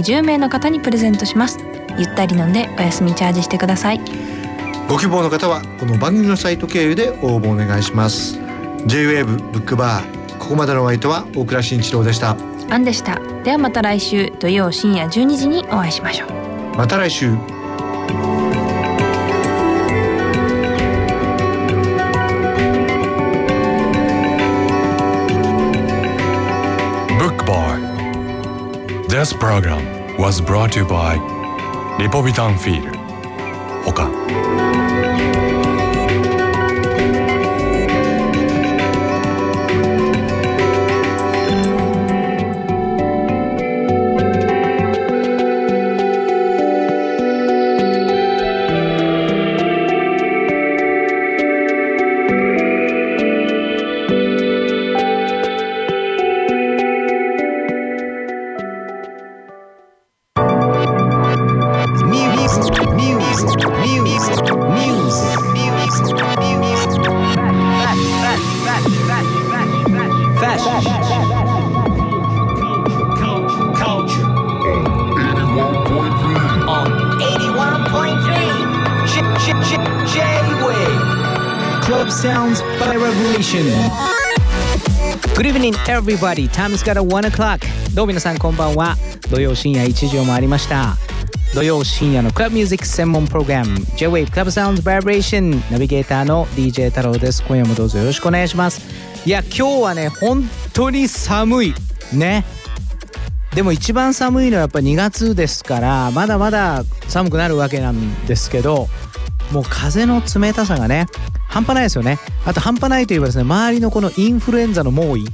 10名の方にプレゼントします。ゆったり飲んでお休みチャージしてください。ご希望の方はこの番組のサイト経由で応募お願いします。J-WAVE ブックバーここまでのお相手は大倉慎一郎でした。アンでした。ではまた来週土曜深夜12時にお会いしましょう。また来週 This program was brought to you by リポビタンフィールほか Everybody. Time's got a one o'clock. どうも皆さんこんばんは。土曜深夜1時を回りました。土曜深夜のクラブミュージック専門プログラム J-Wave Club Sounds Vibration ナビゲーターの DJ 太郎です。今夜もどうぞよろしくお願いします。いや、今日はね、本当に寒い。ね。でも一番寒いのはやっぱ2月ですからまだまだ寒くなるわけなんですけどもう風の冷たさがね半端ないですよねあと半端ないといえばですね周りのこのインフルエンザの猛威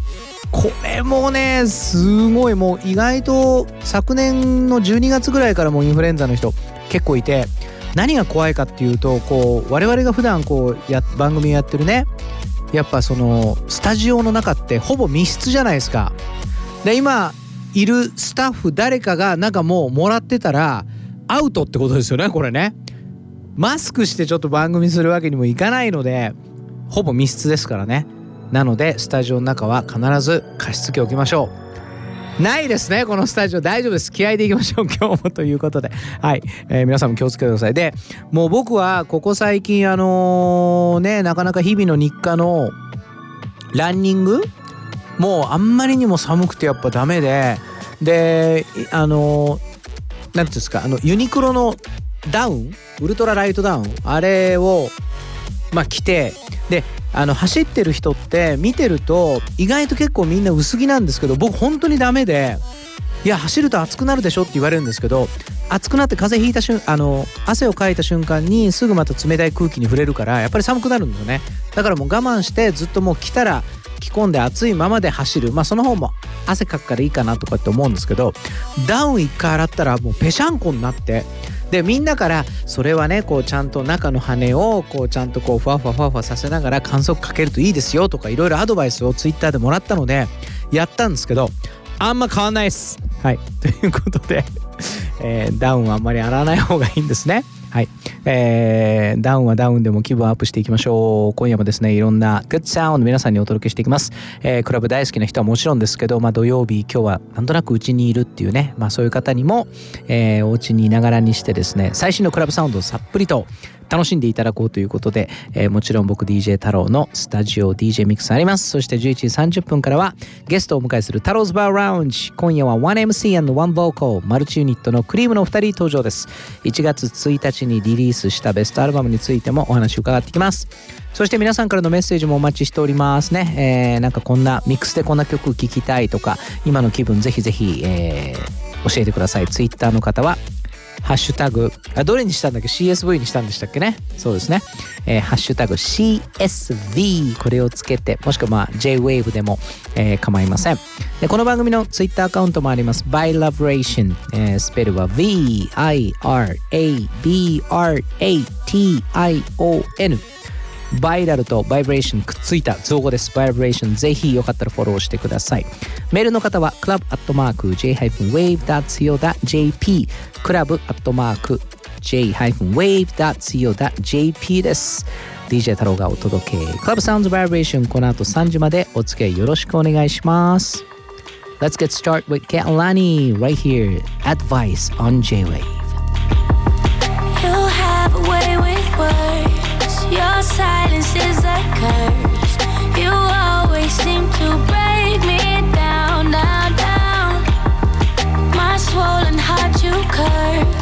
これもねすごいもう意外と昨年の12月ぐらいからもうインフルエンザの人結構いて何が怖いかっていうとこう我々が普段こうや番組やってるねやっぱそのスタジオの中ってほぼ密室じゃないですか。で今いるスタッフ誰かがなんかもうもらってたらアウトってことですよねこれね。マスクしてちょっと番組するわけにもいかないのでほぼ密室ですからね。なのでスタジオの中は必ず加湿器を置きましょう。ないですねこのスタジオ。大丈夫です。気合でいきましょう今日もということで。はい、えー皆さんも気をつけてください。でもう僕はここ最近あのーねなかなか日々の日課のランニングもうあんまりにも寒くてやっぱダメで。であの何ていうんですかあのユニクロのダウンウルトラライトダウンあれをまあ着てであの走ってる人って見てると意外と結構みんな薄着なんですけど僕本当にダメでいや走ると暑くなるでしょって言われるんですけど暑くなって風邪ひいた瞬あの汗をかいた瞬間にすぐまた冷たい空気に触れるからやっぱり寒くなるんですよね。だからもう我慢してずっともう来たら着込んで暑いままで走る。まあその方も汗かくからいいかなとかって思うんですけどダウン一回洗ったらもうぺしゃんこになってでみんなからそれはねこうちゃんと中の羽をこうちゃんとこうふわふわふわふわさせながら観測かけるといいですよとかいろいろアドバイスをツイッターでもらったのでやったんですけどあんま変わんないです。はい ということで、えーダウンはあんまり洗わない方がいいんですね。はい、えーダウンはダウンでも気分アップしていきましょう。今夜もですねいろんなグッドサウンド皆さんにお届けしていきます、えークラブ大好きな人はもちろんですけど、まあ、土曜日今日はなんとなくうちにいるっていうね、まあ、そういう方にも、えーお家にいながらにしてですね最新のクラブサウンドをさっぷりと楽しんでいただこうということで、えーもちろん僕 DJ 太郎のスタジオ DJ ミックスあります。そして11時30分からはゲストをお迎えする太郎ズバーラウンジ今夜は 1MC&1 ボーカルマルチユニットのクリームのお二人登場です。1月1日にリリースしたベストアルバムについてもお話を伺ってきます。そして皆さんからのメッセージもお待ちしておりますね、えーなんかこんなミックスでこんな曲聴きたいとか今の気分ぜひぜひ、えー教えてください。ツイッターの方はハッシュタグ。あどれにしたんだっけ？CSV にしたんでしたっけね？そうですね、えーハッシュタグ。CSV これをつけてもしくはまあ JWAVE でも、えー構いません。でこの番組の Twitter アカウントもあります。By labration、えースペルは VIRABRATION バイダルとバイブレーションくっついた造語です。バイブレーション、ぜひよかったらフォローしてください。メールの方は、クラブアットマーク J-Wave.co.jp、クラブアットマーク J-Wave.co.jp です。DJ 太郎がお届け。クラブサウンドバイブレーション、この後3時までお付き合いよろしくお願いします。Let's get start with Get Lani right here. Advice on J-Wave. silence is a curse. You always seem to break me down, down, down. My swollen heart, you curse.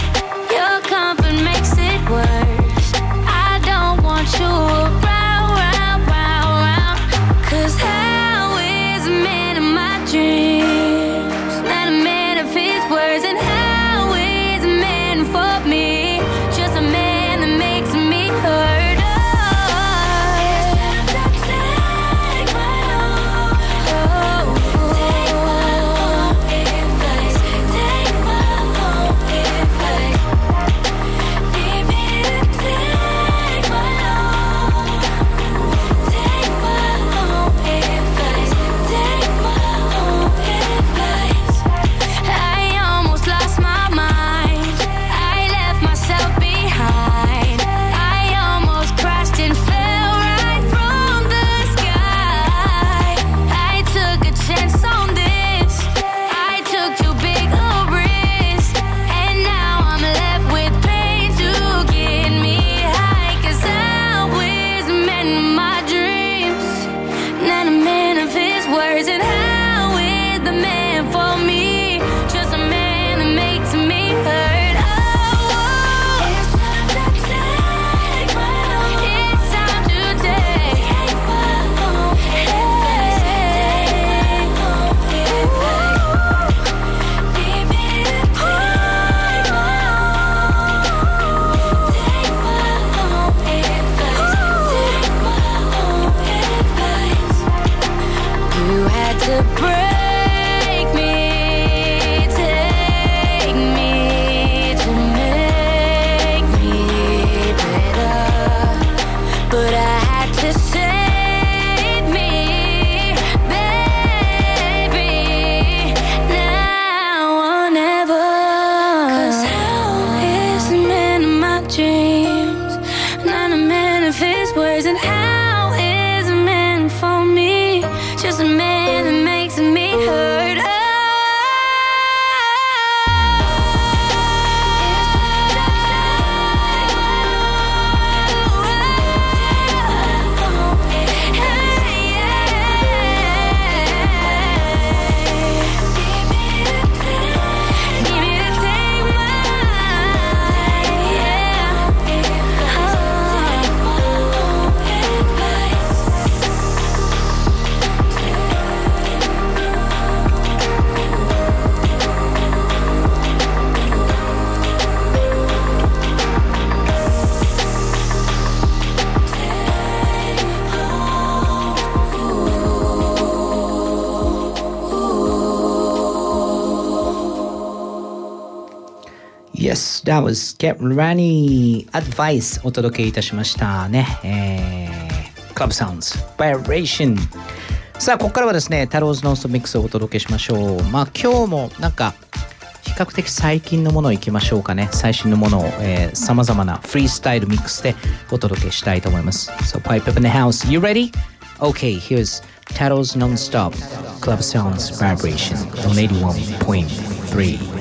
That was Get Ready Advice お届けいたしましたね。えー、Club Sounds Vibration さあ、ここからはですね、タローズノンストミックスをお届けしましょう。まあ、今日もなんか、比較的最近のものいきましょうかね。最新のものを、えまざまなフリースタイルミックスでお届けしたいと思います。So, pipe up in the house. You ready? Okay, here's Taro's Non-Stop Club Sounds Vibration on 81.3.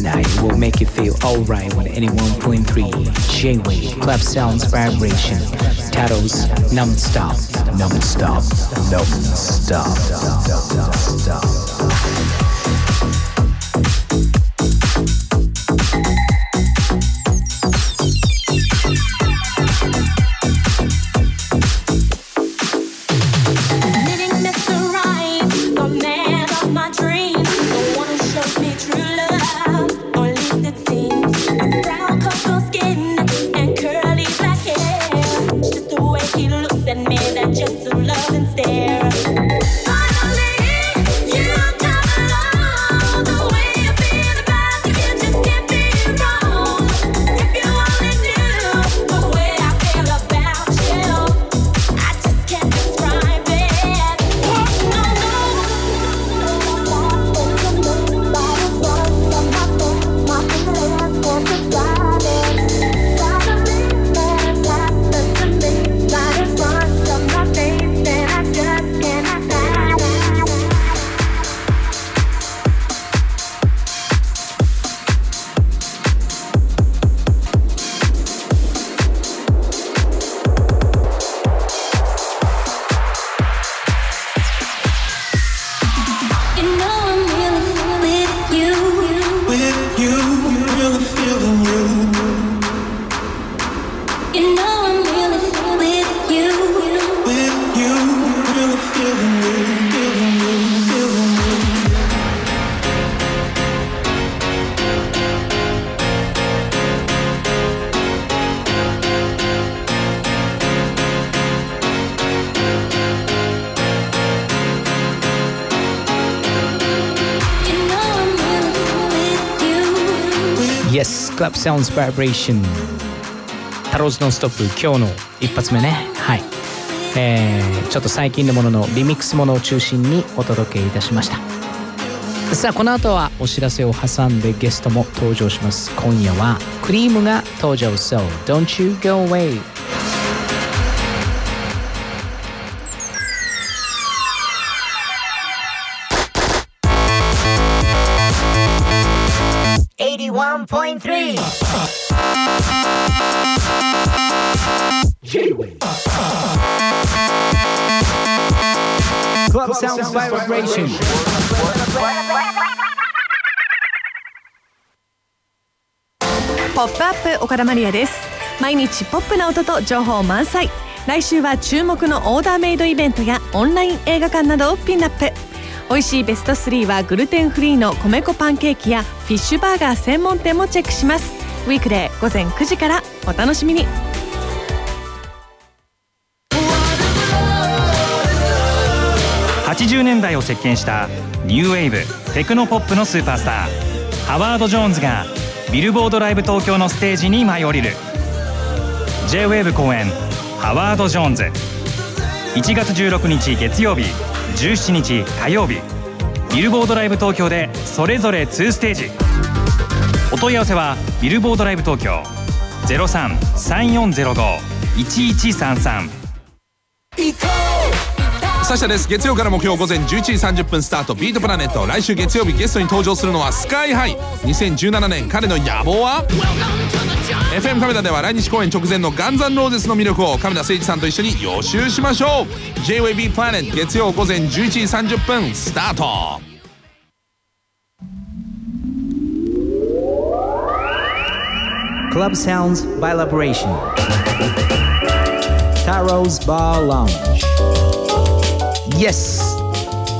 tonight will make you feel alright with any 1.3 J-Wave Club Sounds Vibration. Titles Non-Stop Non-Stop Non-Stop, non-stop. Sounds Vibration. タローズノンストップ今日の一発目ね。はい。えー、ちょっと最近のもののリミックスものを中心にお届けいたしました。さあこの後はお知らせを挟んでゲストも登場します。今夜はクリームが登場。So don't you go away. 81.3 sound vibration. 岡田マリアです。毎日ポップな音と情報満載。来週は注目のオーダーメイドイベントやオンライン映画館などをピンナップ。美味しいベスト3はグルテンフリーの米粉パンケーキやフィッシュバーガー専門店もチェックします。ウィークデー午前9時からお楽しみに。80年代を席巻したニューウェーブテクノポップのスーパースター。ハワード・ジョーンズがビルボードライブ東京のステージに舞い降りる。J-WAVE 公演ハワード・ジョーンズ。1月16日月曜日17日火曜日。ビルボードライブ東京でそれぞれ2ステージ。お問い合わせはビルボードライブ東京0334051133サシャです月曜から木曜午前11時30分スタートビートプラネット来週月曜日ゲストに登場するのはスカイハイ2017年彼の野望は FM カメラでは来日公演直前のガンザンローゼスの魅力を亀田誠二さんと一緒に予習しましょう JWB プラネット月曜午前11時30分スタート Club Sounds by Liberation Taro's Bar Lounge Yes.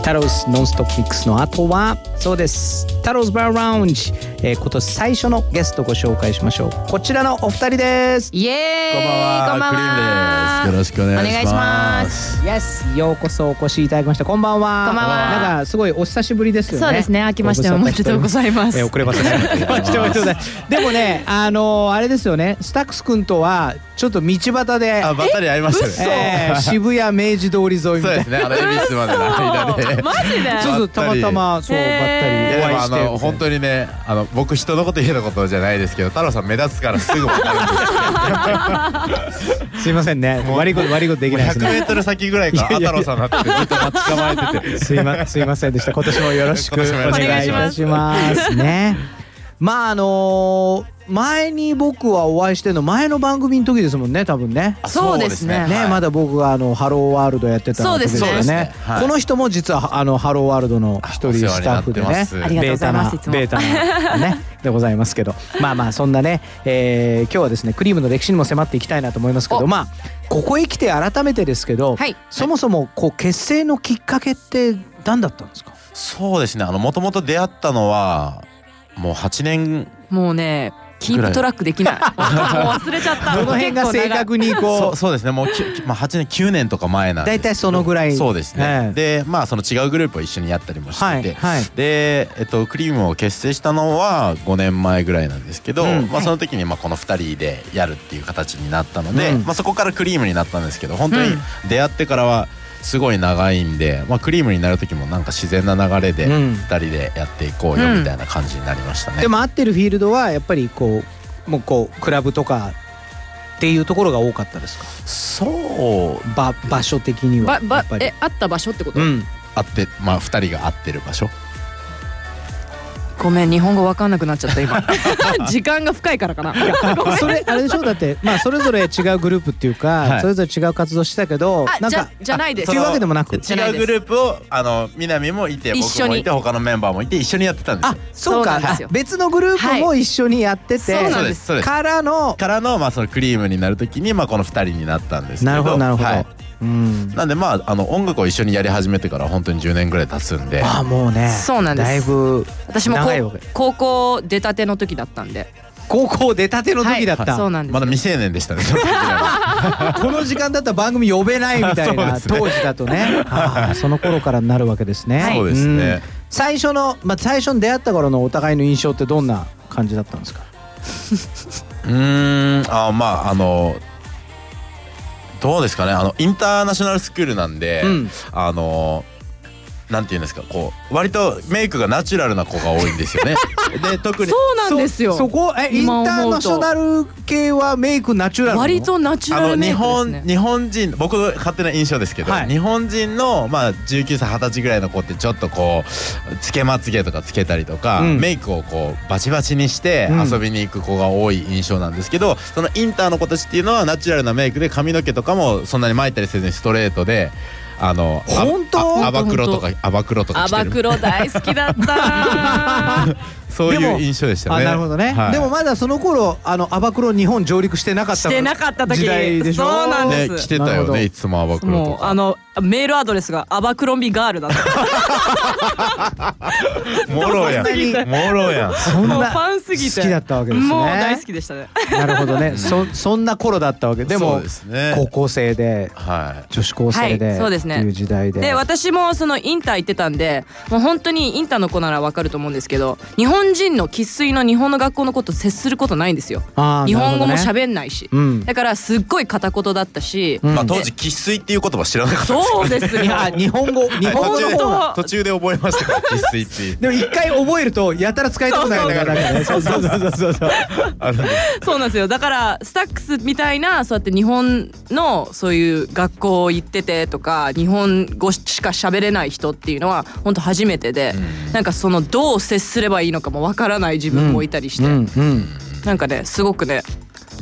タロスノンストップミックスの後はそうです。タロスバーラウンジ、えー今年最初のゲストご紹介しましょう。こちらのお二人です。イエーイ。こんばんは。こんばんは。クリームです。よろしくお願いします Yes ようこそお越しいただきました。こんばんは。こんばんは。なんかすごいお久しぶりですよね。そうですね。明けましておめでとうございます。えー遅れましておめでとうございます。でもねあのーあれですよね。スタックス君とはちょっと道端で。あばったり会いましたね。えー渋谷明治通り沿いみたいなそうで。すねあの恵比寿までの間で。マジで？そうそうたまたまそうばったへりお会いして。の本当にねあの僕人のこと言えたことじゃないですけど太郎さん目立つからすぐ分かるんです すいませんね。悪いこと悪いことできないです100メねートル先ぐらいから太郎さんになっててずっと待ち構えてて。すいますいませんでした。今年もよろしくお今年もよろしくお願いいたします。ね。まああのー前に僕はお会いしてるの前の番組の時ですもんね多分ね。そうですね。ね、まだ僕があのハローワールドやってた時ですね。よそうですね。はい。この人も実はあのハローワールドの一人スタッフでね。ざいますベータなベータなね でございますけど。まあまあそんなね、えー今日はですねクリームの歴史にも迫っていきたいなと思いますけどお。まあここへ来て改めてですけど、はい。そもそもこう結成のきっかけって何だったんですか？そうですね。あのもともと出会ったのはもう8年。もうねキープトラックできない。もう忘れちゃった。どの辺が正確にそこうそうですね。もうまあ8年9年とか前なんです大体そのぐらい。そうですね、えでまあその違うグループを一緒にやったりもしてて、はいはい。で、えっと、クリームを結成したのは5年前ぐらいなんですけど、うん。まあ、その時にまあこの2人でやるっていう形になったので、うん。まあ、そこからクリームになったんですけど本当に出会ってからはすごい長いんで、まあ、クリームになる時もなんか自然な流れでうん。2人でやっていこうよみたいな感じになりましたね。でも合ってるフィールドはやっぱりこうもうこうクラブとかっていうところが多かったですか？そう。場場所的にはばばやっぱり。えあった場所ってこと、うん。あってまあ2人が合ってる場所ごめん日本語わかんなくなっちゃった今。時間が深いからかな。それあれでしょ？だってまあそれぞれ違うグループっていうか、はい。それぞれ違う活動してたけどあじゃなんかじゃないです。いうわけでもなく。違うグループをあの南もいて一緒に。僕もいて他のメンバーもいて一緒にやってたんですよ。そうか。そうなんですよ。あ別のグループも一緒にやってて、そうなんです。からのからのまあそのクリームになるときにまあこの二人になったんですけど。なるほどなるほど、はい。うんなんでまああの音楽を一緒にやり始めてから本当に10年ぐらい経つんで。ああもうねそうなんです。だいぶ私も高校出たての時だったんで。高校出たての時だった、はい。そうなんですまだ未成年でしたね この時間だったら番組呼べないみたいな、ね。当時だとね。ああその頃からになるわけですね、はい。そうですね。ん。最初の、まあ、最初に出会った頃のお互いの印象ってどんな感じだったんですか？うーん。あまああのどうですかね？あのインターナショナルスクールなんで、うん。あのなんていうんですかこう割とメイクがナチュラルな子が多いんですよね。で特にそうなんですよ。そこえインターナショナル系はメイクナチュラル割とナチュラルメイクです本ね。日本人僕の勝手な印象ですけど、はい。日本人のまあ19歳20歳ぐらいの子ってちょっとこうつけまつげとかつけたりとか、うん。メイクをこうバチバチにしてうん。遊びに行く子が多い印象なんですけど、そのインターの子たちっていうのはナチュラルなメイクで髪の毛とかもそんなに巻いたりせずにストレートで。あのあ本当？あアバクロとかアバクロとかアバクロ大好きだった。そういうでも印象でしたね。あなるほどね、はい。でもまだその頃あのアバクロ日本上陸してなかったしてなかった時。時代でしょ？そうなんです。ね来てたよねいつもアバクロもとか。うあのメールアドレスがアバクロンビガールだった もろやん。もろやん。そんなファンすぎて。好きだったわけですね。もう大好きでしたね。なるほどね。そそんな頃だったわけ。でそも高校生では女子高生で、はいそうですね。いう時代で。で私もそのインター行ってたんでもう本当にインターの子ならわかると思うんですけど日本人の生粋の日本の学校のこと接することないんですよ。日本語も喋んないし、うん。だからすっごい片言だったし、まあ当時生粋っていう言葉知らなかったそうです日本語日本語の途中で方が途中で覚えました。から生粋っていうでも一回覚えるとやたら使いたくないからね。そうそうそう。そうそうそうなんですよ。だからスタックスみたいなそうやって日本のそういう学校行っててとか日本語しか喋れない人っていうのは本当初めてで、なんかそのどう接すればいいのかもわからない自分もいたりして、うんうん。なんかねすごくね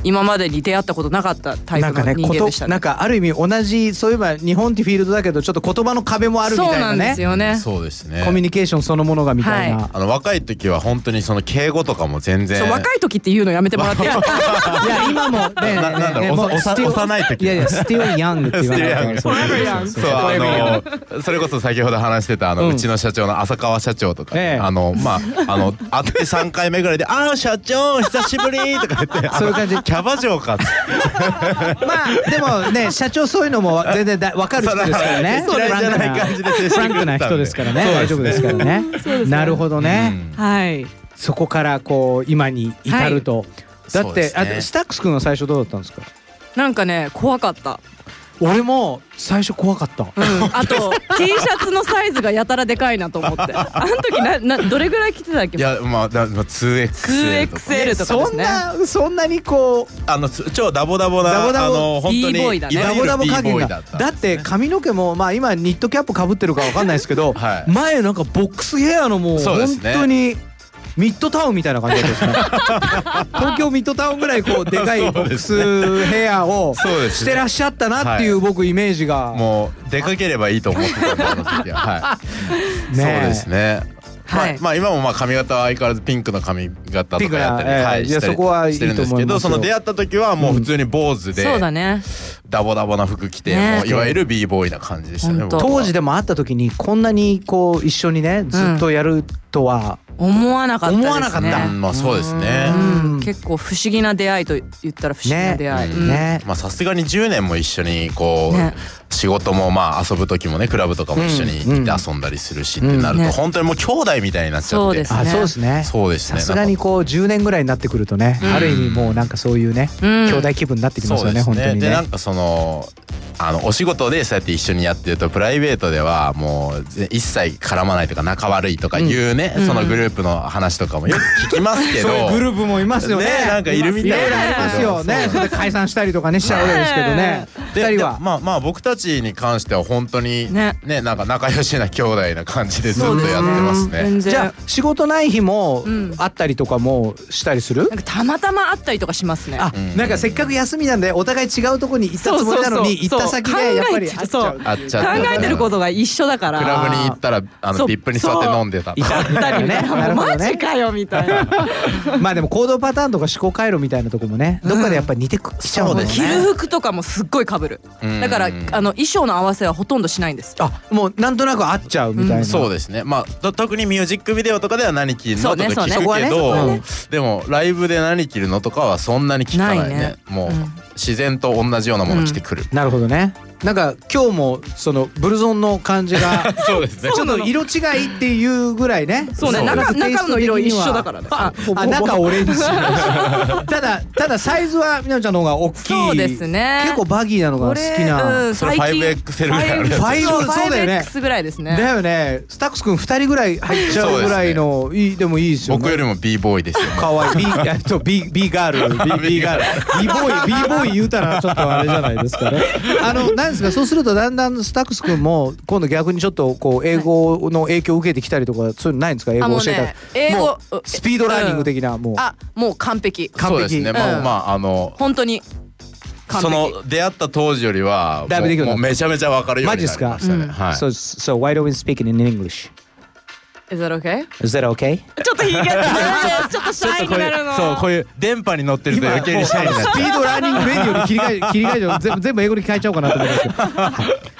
今までに出会ったことなかったタイプの人間でしたね。なんかある意味同じそういえば日本ってフィールドだけどちょっと言葉の壁もあるみたいなそうなんですねよね。そうですね。コミュニケーションそのものがみたいな、はあの若い時は本当にその敬語とかも全然。そう若い時って言うのやめてもらっていいですか？いや今もねねななんだろう幼い時。いやいや still young って言わないと Still young そうあのそれこそ先ほど話してたあの、ううんちの社長の浅川社長とか、ええあのまああの会って3回目ぐらいで「ああ社長久しぶり!」とか言ってそういう感じキャバ嬢か。まあでもね社長そういうのも全然だ分かる人ですからね。そう嫌いじゃない感じフランクな人ですからね。大丈夫ですからね。なるほどね、はい。そこからこう今に至ると、だって、ね。あスタックス君は最初どうだったんですか？なんかね怖かった。俺も最初怖かった、うん、あと T シャツのサイズがやたらでかいなと思って。あの時ななどれぐらい着てたっけ？いやまあだまあ 2XL とか。2XL とかですね。そんなそんなにこうあのつ超ダボダボなダボダボ。あの本当にダボダボ加減だ。だって髪の毛もまあ今ニットキャップかぶってるかわかんないですけど、はい。前なんかボックスヘアのもう本当にミッドタウンみたいな感じだったですね。東京ミッドタウンぐらいこうでかいボックスヘアをしてらっしゃったなっていう僕イメージが、もう出かければいいと思ってたんであの時ははい。ねそうですね。まあはい。まあ今もまあ髪型は相変わらずピンクの髪型とかやったり、ええ。はい、いそこはいいしてるんですけと思いますよどその出会った時はもう普通に坊主で、そうだねダボダボな服着て、ね。もういわゆる b ボーイな感じでしたね当。時でも会った時にこんなにこう一緒にねずっとやるとは、思わなかったですね。思わなかった。うんまあそうですね。うん。結構不思議な出会いと言ったら不思議な出会い、ね。うん。ね。まあさすがに10年も一緒にこう、ね。仕事もまあ遊ぶ時もねクラブとかも一緒に行って遊んだりするしってなると、本当にもう兄弟みたいになっちゃって。そうですあそうですね。そうですね。さすがにこう10年ぐらいになってくるとね、ある意味もうなんかそういうね、うん。兄弟気分になってきますよねそうです本当にね。でなんかそのあのお仕事でそうやって一緒にやってるとプライベートではもうぜ一切絡まないとか仲悪いとかいうね、そのグループの話とかもよく聞きますけど、そういうグループもいますよね。ねなんかいるみたいろいろありますよね。それで解散したりとかねしちゃうわけですけどね。で二人は。でまあまあ僕たちに関しては本当にね。ねなんか仲良しな兄弟な感じでずっとやってますね。じゃあ仕事ない日もうん。あったりとかもしたりする、なんかたまたま会ったりとかしますね。あ、なんかせっかく休みなんでお互い違うところに行ったつもりなのに行そうそうそう。った先でやっぱり会っちゃそううあっちゃ考えてることが一緒だから。クラブに行ったらあそう。のビップに座って飲んでた。いたいたりね。マジかよみたいな。まあでも行動パターンとか思考回路みたいなとこもねどっかでやっぱり似てくきちゃうもんね。着る服とかもすっごい被る。うん。だからあの衣装の合わせはほとんどしないんです。あもうなんとなく合っちゃうみたいな、そうですね。まあと特にミュージックビデオとかでは何着るのとかそうねそうね。聞くけど、そこはね。でもライブで何着るのとかはそんなに聞かないね。ないね。もう、うん自然と同じようなもの着てくる、なるほどね。なんか今日もそのブルゾンの感じが そうですね。ちょっと色違いっていうぐらいね。そうね。中中の色一緒だからね。あほぼあ中オレンジ。ただただサイズはみなちゃんの方が大きい。そうですね。結構バギーなのが好きな、それ 5XL ぐらいあるやつ。ファイブそうだよね。5X ぐらいですね。だよね。スタックス君二人ぐらい入っちゃうぐらいのいいでもいいですよね。僕よりも b ボーイですよかわいい。B えっと B B ガール。B, B ガール。B ボーイ B ボーイ言うたらちょっとあれじゃないですかね。あのなんですか？そうするとだんだんスタックス君も今度逆にちょっとこう英語の影響を受けてきたりとかそういうのないんですか？英語教えたらね英語もうスピードラーニング的なもう。あもう完璧。完璧？そうですね、まあうんまああの本当に。完そ璧の出会った当時よりはだいもうもうめちゃめちゃ分かるようになりマジっすか？ましたね、うん。はい So so why don't we speak in English? Is that okay? Is that okay? ちょっとひげつちょっとシャイになるの。そうこういう電波に乗ってると余計にシャイになスピードランニングレディオに切り替え切り替え全部全部英語に変えちゃおうかなと思いますけど、は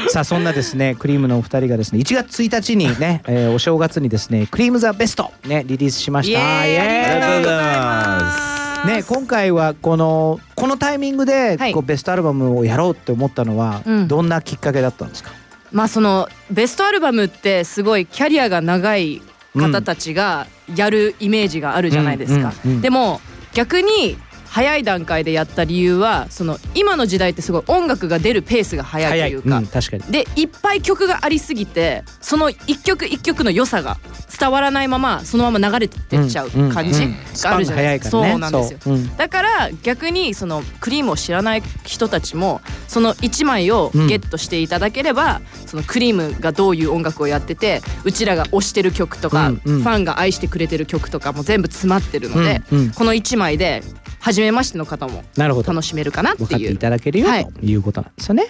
い、さあそんなですねクリームのお二人がですね1月1日にね、えーお正月にですねクリームザベストねリリースしました。ありがとうございます。ね今回はこのこのタイミングではい。こうベストアルバムをやろうって思ったのはうん。どんなきっかけだったんですか、まあそのベストアルバムってすごいキャリアが長い方たちがやるイメージがあるじゃないですか。でも逆に早い段階でやった理由はその今の時代ってすごい音楽が出るペースが早いというか。うん、確かに。でいっぱい曲がありすぎてその一曲一曲の良さが伝わらないままそのまま流れてっちゃう感じがあるじゃないですか。スパンが早いからね。そうなんですよ。そう。うん。だから逆にそのクリームを知らない人たちもその1枚をゲットしていただければ、そのクリームがどういう音楽をやっててうちらが推してる曲とか、うんうん。ファンが愛してくれてる曲とかも全部詰まってるので、うんうん。この1枚で初めましての方もなるほど。楽しめるかなって分かっていういただけるよ、はい。ということなんですよね。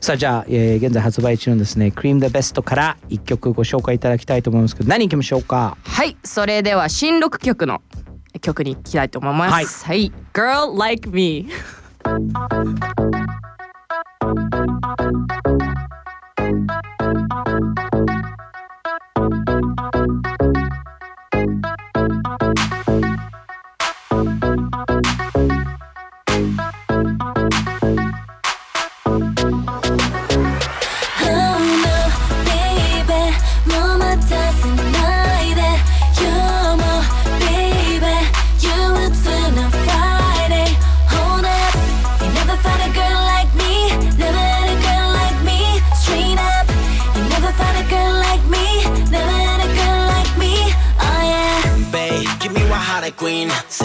さあじゃあ、えー現在発売中のですね「クリーム the Best」から一曲ご紹介いただきたいと思いますけど何いきましょうか？はい。それでは新録曲の曲に行きたいと思います。はい、Girl Like Me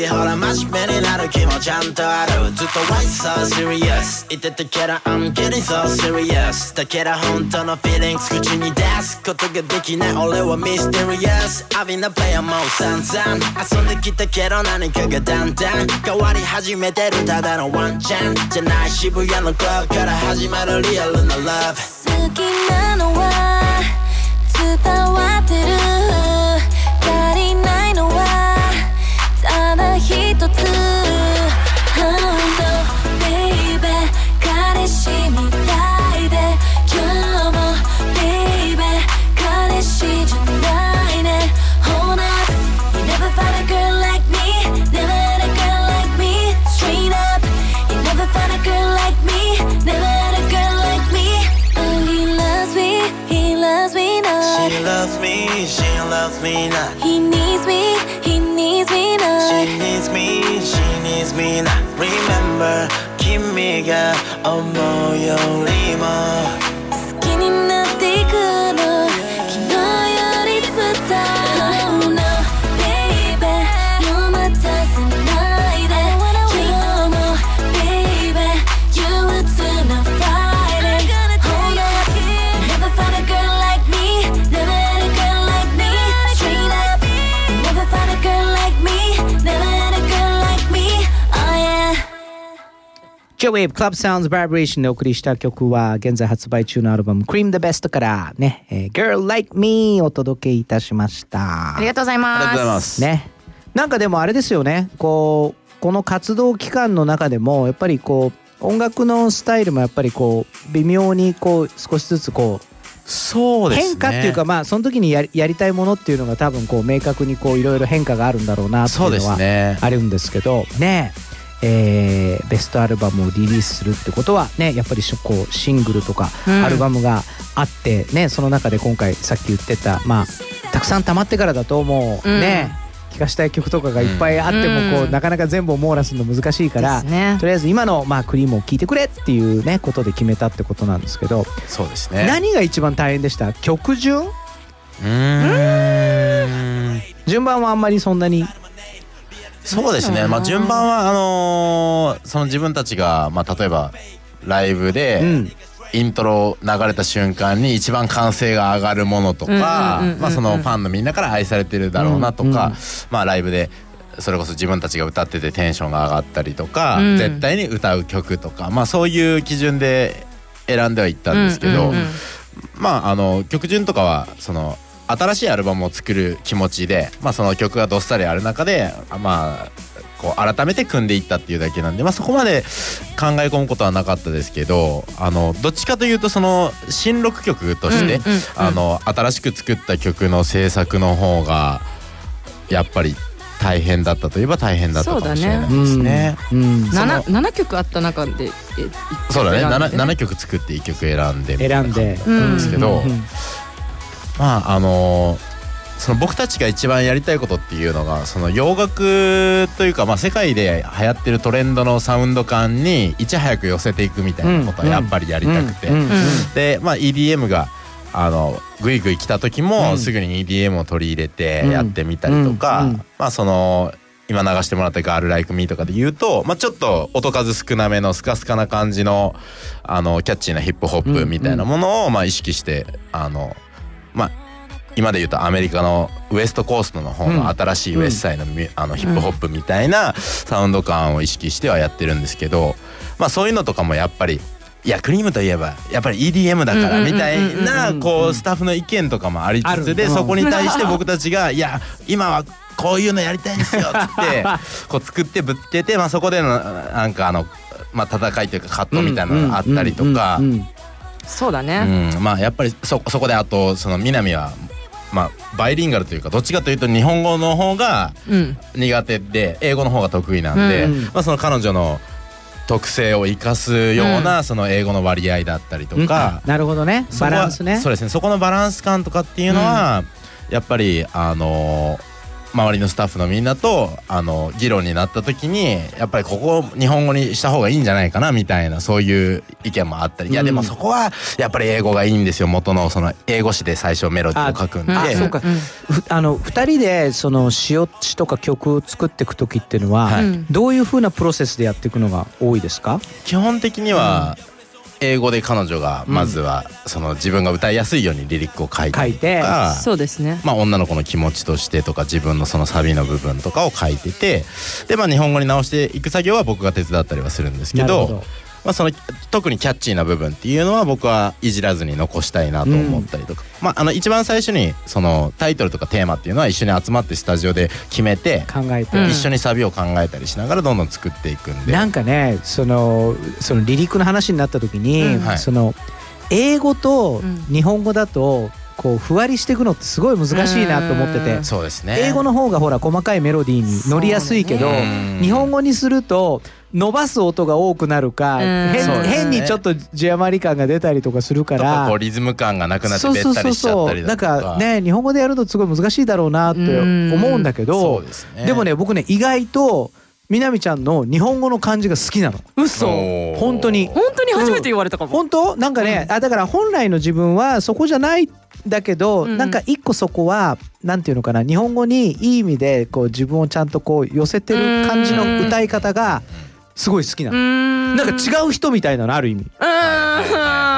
going crazy ほら真面目になる気もちゃんとあるずっと Why so serious. 言ってたけど I'm getting so serious. だけど本当の feelings 口に出すことができない俺は mysterious. I've been a player もう散々遊んできたけど何かがだんだん変わり始めてるただのワンチャンじゃない渋谷のクラブから始まるリアルな love. 好きなのは伝わってる一つ Remember 君が思うよりも J-Wave Club Sounds Vibration でお送りした曲は現在発売中のアルバム Cream the Best からね、えー Girl Like Me をお届けいたしました。ありがとうございます。ね。なんかでもあれですよね。こうこの活動期間の中でもやっぱりこう音楽のスタイルもやっぱりこう微妙にこう少しずつこうそうですね。変化っていうかまあその時にやりやりたいものっていうのが多分こう明確にこういろいろ変化があるんだろうなっていうそうでのはすね。あるんですけど。ね。えーベストアルバムをリリースするってことはねやっぱりこうシングルとかうん。アルバムがあってね、その中で今回さっき言ってたまあたくさん溜まってからだともうね、聴かしたい曲とかがいっぱいあってもこう、うんなかなか全部を網羅するの難しいから、ね。とりあえず今の、まあ、クリームを聴いてくれっていうねことで決めたってことなんですけど、そうですね。何が一番大変でした？曲順？うーん。順番はあんまりそんなにそうですね。まあ順番はあのーその自分たちがまあ例えばライブで、うん。イントロ流れた瞬間に一番歓声が上がるものとかそのファンのみんなから愛されてるだろうなとか、うんうんまあライブでそれこそ自分たちが歌っててテンションが上がったりとか、うん。絶対に歌う曲とかまあそういう基準で選んではいったんですけど、まああの曲順とかはその新しいアルバムを作る気持ちで、まあ、その曲がどっさりある中であまあこう改めて組んでいったっていうだけなんで、まあ、そこまで考え込むことはなかったですけどあのどっちかというとその新録曲として、うんうんうん。あの新しく作った曲の制作の方がやっぱり大変だったといえば大変だったかもしれないですね。うん。その 7, 7曲あった中でえそうだね。選んで 7, 7曲作って1曲選んでみたいな選んでたんですけど、うんうんまああのその僕たちが一番やりたいことっていうのがその洋楽というか、まあ、世界で流行ってるトレンドのサウンド感にいち早く寄せていくみたいなことはやっぱりやりたくて、で、まあ、EDM があのグイグイ来た時も、うん。すぐに EDM を取り入れてうん。やってみたりとか、まあその今流してもらった「ガール・ライク・ミー」とかで言うと、まあ、ちょっと音数少なめのスカスカな感じのあのキャッチーなヒップホップみたいなものを、まあ、意識してあのまあ今で言うとアメリカのウエストコーストの方うんの新しいウエストサイドのあのヒップホップみたいなサウンド感を意識してはやってるんですけど、まあ、そういうのとかもやっぱりいやクリームといえばやっぱり EDM だからみたいなこうスタッフの意見とかもありつつでうんそこに対して僕たちが「いや今はこういうのやりたいんですよ」っつって こう作ってぶつけて、まあ、そこでのなんかあの、まあ、戦いというか葛藤みたいなのがあったりとか。そうだね、うん、まあやっぱりそそこであとその南はまあバイリンガルというかどっちかというと日本語の方がうん。苦手で英語の方が得意なんで、うんまあその彼女の特性を生かすようなその英語の割合だったりとうん。か、なるほどね。バランスね。そうですね。そこのバランス感とかっていうのは、やっぱりあの周りのスタッフのみんなとあの議論になった時にやっぱりここを日本語にした方がいいんじゃないかなみたいなそういう意見もあったり、いやでもそこはやっぱり英語がいいんですよ。元のその英語詞で最初メロディーを書くんで。あそうか、ふあの2人でその詩を詩とか曲を作っていく時っていうのは、はい。どういうふうなプロセスでやっていくのが多いですか？基本的には英語で彼女がまずはその自分が歌いやすいようにリリックを書いたりとかそうですね。まあ、女の子の気持ちとしてとか自分のそのサビの部分とかを書いててで、まあ、日本語に直していく作業は僕が手伝ったりはするんですけどまあ、その特にキャッチーな部分っていうのは僕はいじらずに残したいなと思ったりとか、まあ、あの一番最初にそのタイトルとかテーマっていうのは一緒に集まってスタジオで決めて考えて、一緒にサビを考えたりしながらどんどん作っていくんで。なんかねそのその離陸の話になった時に、うん。はい。その英語と日本語だとこうふわりしていくのってすごい難しいなと思ってて、そうですね。英語の方がほら細かいメロディーに乗りやすいけど、日本語にすると伸ばす音が多くなるか、うん。変変にちょっと字余り感が出たりとかするかとからこうリズム感がなくなってべったりしちゃったりなんだとか。かね日本語でやるとすごい難しいだろうなって思うんだけどですね。でもね僕ね意外とみなみちゃんの日本語の漢字が好きなの。嘘。本当に。本当に初めて言われたかも、本当？なんかね、あだから本来の自分はそこじゃないんだけど、うんなんか一個そこはなんていうのかな日本語にいい意味でこう自分をちゃんとこう寄せてる感じの歌い方がすごい好きなうの。ん。なんか違う人みたいなのある意味。わ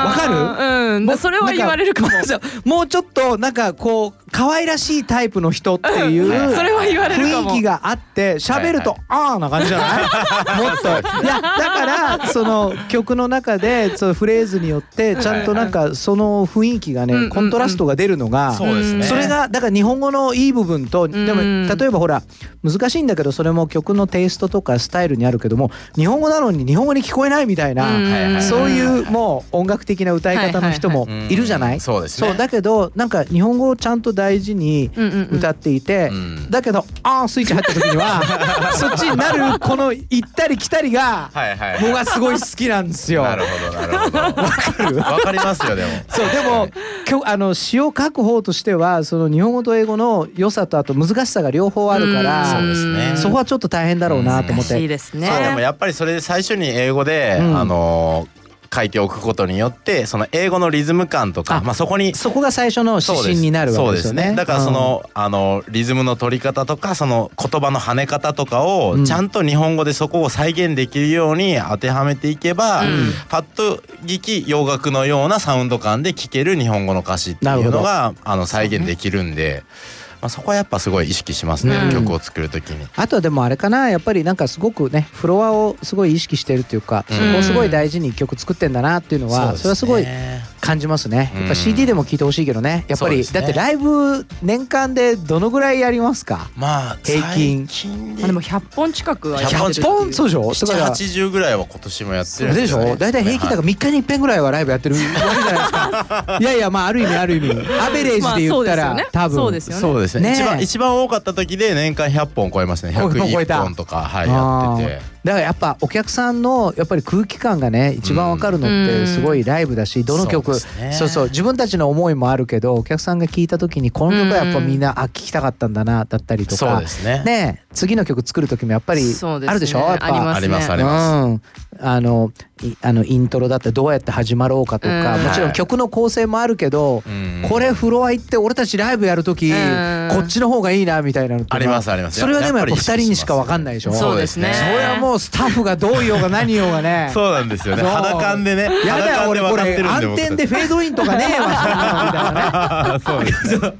わかる？うん。もうそれは言われるかも。もうちょっとなんかこう可愛らしいタイプの人っていううんそれは言われるかも。雰囲気があって喋るとあーな感じじゃない？もっと。いやだからその曲の中でそのフレーズによってちゃんとなんかその雰囲気がねコントラストが出るのがそうですね。それがだから日本語のいい部分とでもうん例えばほら難しいんだけどそれも曲のテイストとかスタイルにあるけども日本語なのに日本語に聞こえないみたいなうんそういうもう音楽的な歌い方の人もいるじゃない？そうですね。そうだけどなんか日本語をちゃんと大事にうんうんうん。歌っていて、ん。だけどあースイッチ入った時には そっちになるこの行ったり来たりがはいはい僕はすごい好きなんですよ。なるほどなるほど。わかる？わかりますよでも。そうでも今日あの詩を書く方としてはその日本語と英語の良さとあと難しさが両方あるからそうですね。そこはちょっと大変だろうなと思っ難しいて。ですね。そうでもやっぱりそれで最初に英語で、うん。あのー書いておくことによってその英語のリズム感とかあまあ、そこにそこが最初の指針になるわけですよね。だからその、あのリズムの取り方とかその言葉の跳ね方とかをうん。ちゃんと日本語でそこを再現できるように当てはめていけば、パッと聞き洋楽のようなサウンド感で聴ける日本語の歌詞っていうのがあの再現できるんで。まあ、そこはやっぱすごい意識しますね、うん。曲を作る時に。あとはでもあれかなやっぱりなんかすごくねフロアをすごい意識してるっていうか、うん。そこをすごい大事に曲作ってんだなっていうのはそ,、うですね。れはすごい感じますね。やっぱうん CD でも聴いてほしいけどね。やっぱり、ね。だってライブ年間でどのぐらいやりますか？まあ平均。最近まあでも100本近くはやってる。100 100本そうでしょだから780ぐらいは今年もやってるんでしょ？大体平均だからはい3日に1遍ぐらいはライブやってるわけじゃないですか。いやいやまあある意味ある意味。アベレージで言ったら、まあ多分。そうですよね。そうですね。ね一番一番多かった時で年間100本超えましたね100本超えた。101本とかはいやっててだからやっぱお客さんのやっぱり空気感がね一番わかるのってすごいライブだしどの曲そうそう自分たちの思いもあるけどお客さんが聞いた時にこの曲はやっぱみんなあ聞きたかったんだなだったりとか。ね。ね次の曲作る時もやっぱりあるでしょ？やっぱ。ありますねありますあります。うん。あのいあのイントロだってどうやって始まろうかとか。うん。もちろん曲の構成もあるけどうん。これフロア行って俺たちライブやる時うん。こっちの方がいいなみたいなのありますあります。それはでもやっぱやっぱり2人にしか分かんないでしょ？そうですね。それはもうスタッフがどう言おうが何言おうがね。そうなんですよね。肌感でねやだよ俺これ暗転でフェードインとかねえわそんなのみたいなね。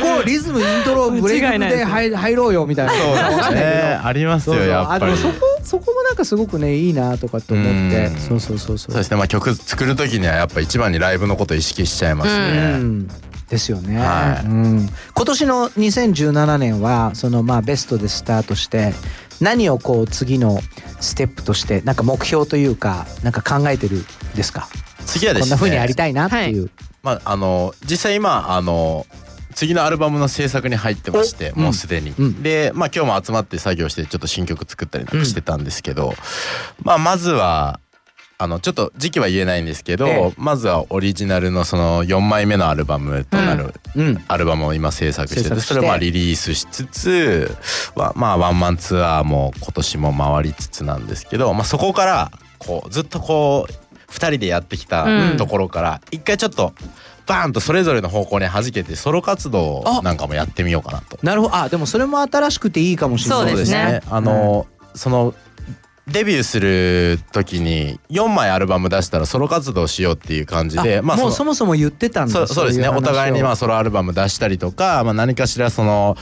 ここリズムイントロブレイクで入入ろうよみたいなそうね。ありますよやっぱり。そこそこもなんかすごくねいいなとかって思って。うん。そうそうそうそう。そうですね。まあ曲作る時にはやっぱ一番にライブのこと意識しちゃいますうねん。ですよね、はい。うん、今年の2017年はそのまあベストでスタートして何をこう次のステップとしてなんか目標というかなんか考えてるんですか？次はですね。こんな風にやりたいなっていう、まああの実際今あの次のアルバムの制作に入ってましておもうすでに、うん。でまあ今日も集まって作業してちょっと新曲作ったりなんかしてたんですけど、まあまずはあのちょっと時期は言えないんですけど、ええ。まずはオリジナルのその4枚目のアルバムとなるうん。アルバムを今制作してて。それをまあリリースしつつはまあワンマンツアーも今年も回りつつなんですけど、まあ、そこからこうずっとこう2人でやってきたうん。ところから一回ちょっとバーンとそれぞれの方向に弾けてソロ活動なんかもやってみようかなと。なるほど。あでもそれも新しくていいかもしれないそうですね。あの、そのデビューする時に4枚アルバム出したらソロ活動しようっていう感じであもうのそもそも言ってたんだそうそうですね。お互いにまあソロアルバム出したりとか、まあ、何かしらその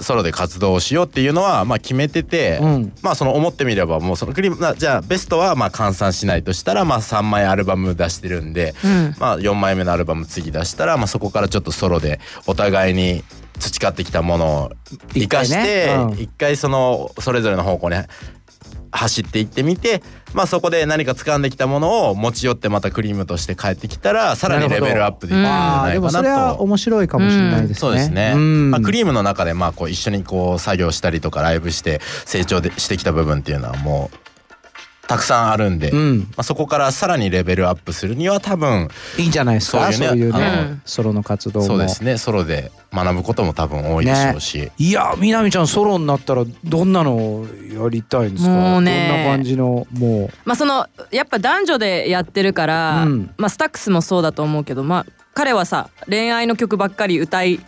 ソロで活動をしようっていうのはまあ決めてて、うん。まあその思ってみればもうそのクリームなじゃあベストはまあ換算しないとしたらまあ3枚アルバム出してるんで、うん。まあ4枚目のアルバム次出したらまあそこからちょっとソロでお互いに培ってきたものを生かして一回そのそれぞれの方向に走っていってみて、まあ、そこで何か掴んできたものを持ち寄ってまたクリームとして帰ってきたらさらにレベルアップできるんじゃあーでもないかそれはなと。面白いかもしれないですね、そうですね、ん。まあ、クリームの中でまあこう一緒にこう作業したりとかライブして成長でしてきた部分っていうのはもうたくさんあるんで、うん。まあ、そこからさらにレベルアップするには多分いいんじゃないですかそうそういうねあのソロの活動も。そうですねソロで学ぶことも多分多いでしょうし、いやみなみちゃんソロになったらどんなのやりたいんですか？もうね。どんな感じのもう。まあそのやっぱ男女でやってるから、うん。まあスタックスもそうだと思うけどまあ彼はさ恋愛の曲ばっかり歌い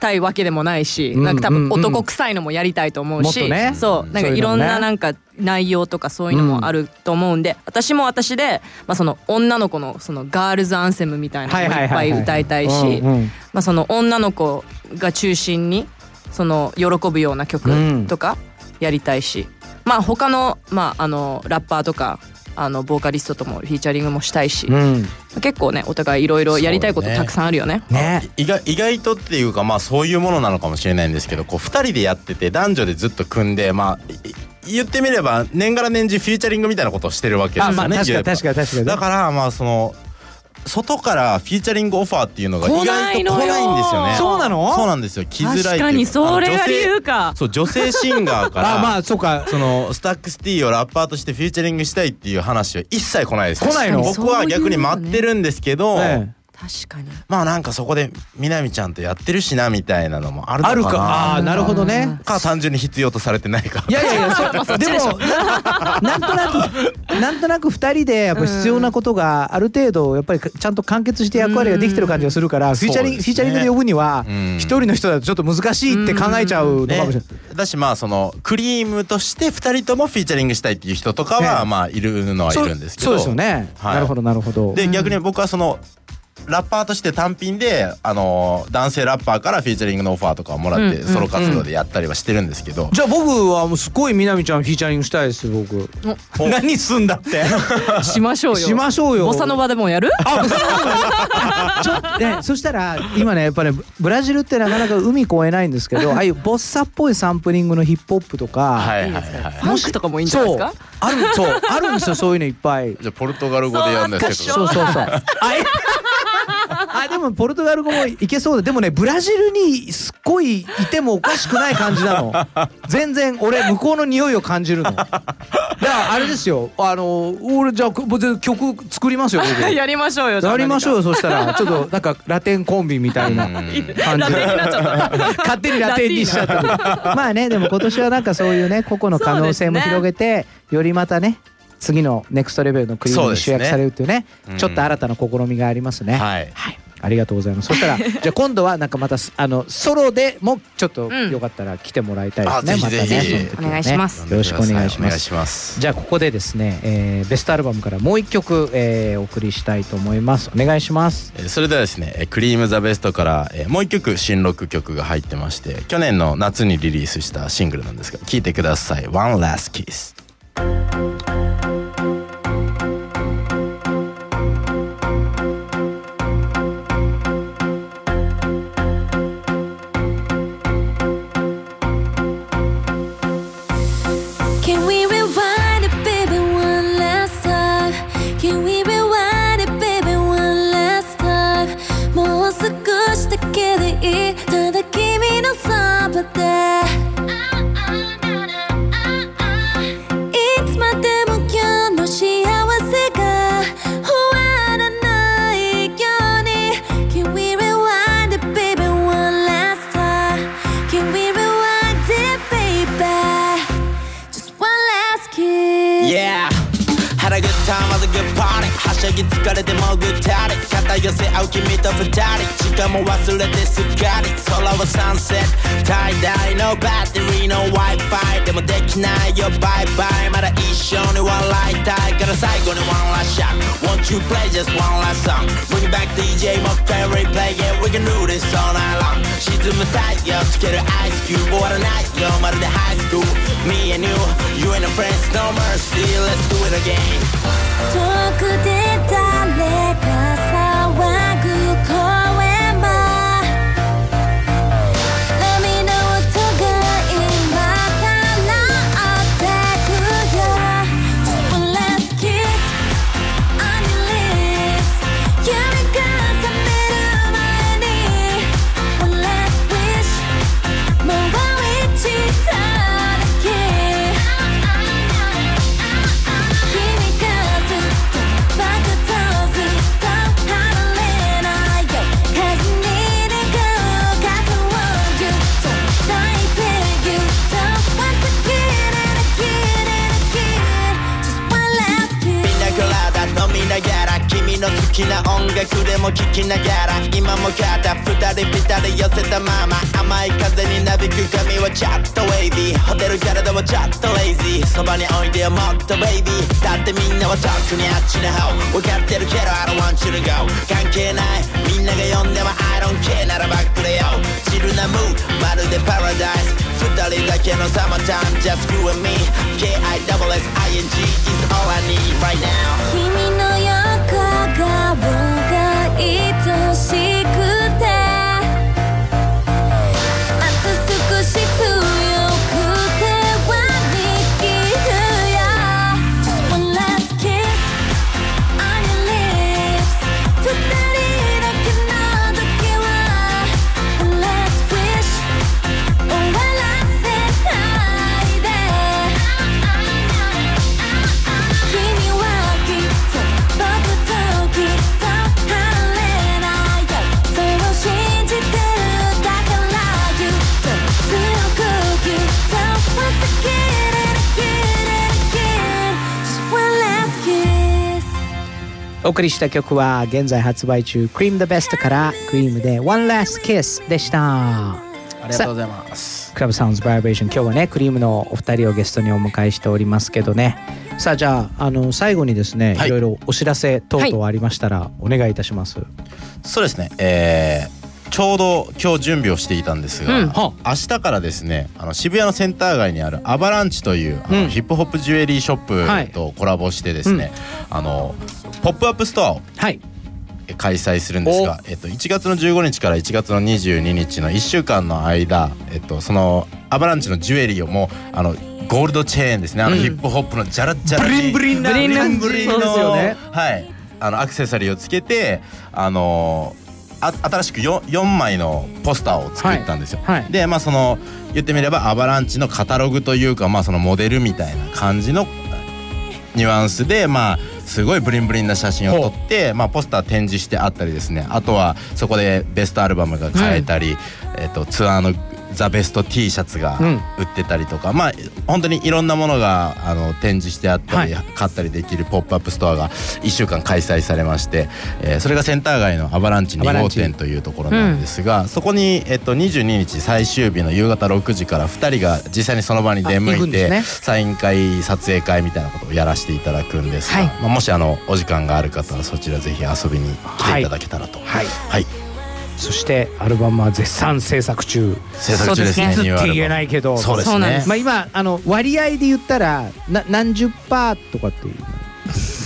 たいわけでもないし、うんなんか多分うんうん。男臭いのもやりたいと思うし、ね。そう。なんかいろんななんか内容とかそういうのもあると思うんで、私も私で、まあ、その女の子のそのガールズアンセムみたいなのもい。っぱい歌いたいしその女の子が中心にその喜ぶような曲とかやりたいし、まあ他のまああのラッパーとかあのボーカリストともフィーチャリングもしたいし、うん。結構ねお互いいろいろやりたいことたくさんあるよね。意外意外とっていうかまあそういうものなのかもしれないんですけどこう2人でやってて男女でずっと組んでまあい言ってみれば年がら年中フューチャリングみたいなことをしてるわけですよね。あまあ確か確かに確かにだからまあその外からフィーチャリングオファーっていうのが意外と来ないんですよね。そうなの？そうなんですよ。来づらいっていう確かにそれが理由か。そう女性シンガーから あまあそうか。そのスタックス T をラッパーとしてフューチャリングしたいっていう話は一切来ないです。来ないの？僕は逆に待ってるんですけど、え確かに。まあなんかそこでみなみちゃんとやってるしなみたいなのもあるのかな。あるか。あーなるほどね。か単純に必要とされてないかいやいやいやそうでもなんとなく なんとなく2人でやっぱ必要なことがある程度やっぱりちゃんと完結して役割ができてる感じがするからフィーチャリングフィーチャリングで呼ぶには一人の人だとちょっと難しいって考えちゃうのかもしれない。ね。だしまあその CREAM として2人ともフィーチャリングしたいっていう人とかはまあいるのはいるんですけど。そうですよね、はい。なるほどなるほど。で逆に僕はそのラッパーとして単品であの男性ラッパーからフィーチャリングのオファーとかをもらってうんうんソロ活動でやったりはしてるんですけど、じゃあ僕はもうすごいみなみちゃんフィーチャリングしたいですよ僕何すんだって？しましょうよ。しましょうよボサノバでもやる？あ、ボサノバ。ちょっとね、そしたら今ねやっぱねブラジルってなかなか海越えないんですけど、ああいうボッサっぽいサンプリングのヒップホップとか、はいはいはいファンクとかもいいんじゃないですか？あるそうあるんですよそういうのいっぱい。じゃあポルトガル語でやるんですけどそうそうそう。あえあでもポルトガル語もいけそうででもねブラジルにすっごいいてもおかしくない感じなの。全然俺向こうの匂いを感じるの。だからあれですよ。あの俺じゃあ僕曲作りますよ僕。やりましょうよ。やりましょうよそしたら。ちょっとなんかラテンコンビみたいな感じ。で勝手にラテンにしちゃった。まあねでも今年はなんかそういうね個々の可能性も広げて、よりまたね次のネクストレベルのクリームに主役されるっていうねうん。ちょっと新たな試みがありますね、はい。ありがとうございます。そしたら じゃあ今度はなんかまたすあのソロでもちょっとよかったら来てもらいたいですね、あぜひぜひ。またねお願いします。よろしくお願いしお願いますします。じゃあここでですね、えーベストアルバムからもう一曲、えーお送りしたいと思います。お願いします。えーそれではですねえークリームザベストからえーもう一曲新録曲が入ってまして去年の夏にリリースしたシングルなんですが聴いてください「One Last Kiss」Thank you. パーリはしゃぎ疲れてもぐったり肩寄せ合う君と二人時間も忘れてすっかり空はサンセットタイダイのバッテリーの Wi-Fi でもできないよバイバイまだ一緒に笑いたいから最後に One last shot Won't you play just one last song Bring it back DJ もう一回 replay Yeah we can do this all night long 沈む太陽つけるアイスキューブ終わらないよまるでハイスクール Me and you You and your friends no mercy Let's do it again 遠く出た送りした曲は現在発売中 Cream the Best からクリームで One Last Kiss でした。ありがとうございます。クラブサウンズバイブレーション今日はねクリームのお二人をゲストにお迎えしておりますけどね。さあじゃああの最後にですね、い、ろいろお知らせ等々ありましたらお願いいたします、そうですね。えーちょうど今日準備をしていたんですが、うん。明日からですねあの渋谷のセンター街にあるアバランチというあの、ヒップホップジュエリーショップとコラボしてですね、あのポップアップストアを開催するんですが、えっと、1月の15日から1月の22日の1週間の間、えっと、そのアバランチのジュエリーをもうあのゴールドチェーンですね。あのうん。ヒップホップのジャラジャラ bling bling な bling bling のそうですよね。はい。あのアクセサリーをつけてあのあ新しく 4, 4枚のポスターを作ったんですよ。はい。はい。でまあその言ってみればアバランチのカタログというかまあそのモデルみたいな感じのニュアンスでまあすごい bling bling な写真を撮って、まあ、ポスター展示してあったりですね。あとはそこでベストアルバムが買えたり、えっとツアーのザ・ベスト T シャツがうん。売ってたりとか、まあ本当にいろんなものがあの展示してあったり、買ったりできるポップアップストアが1週間開催されまして、えーそれがセンター街のアバランチ2アバランチ号店というところなんですが、そこに、えっと、22日最終日の夕方6時から2人が実際にその場に出あ向いて、ね。サイン会撮影会みたいなことをやらせていただくんですが、まあ、もしあのお時間がある方はそちらぜひ遊びに来ていただけたらと。はい、はいそしてアルバムは絶賛制作中。制作中ですね。いつって言えないけど。そうですね。そうなんです。まあ今あの割合で言ったらな何十パーとかっていう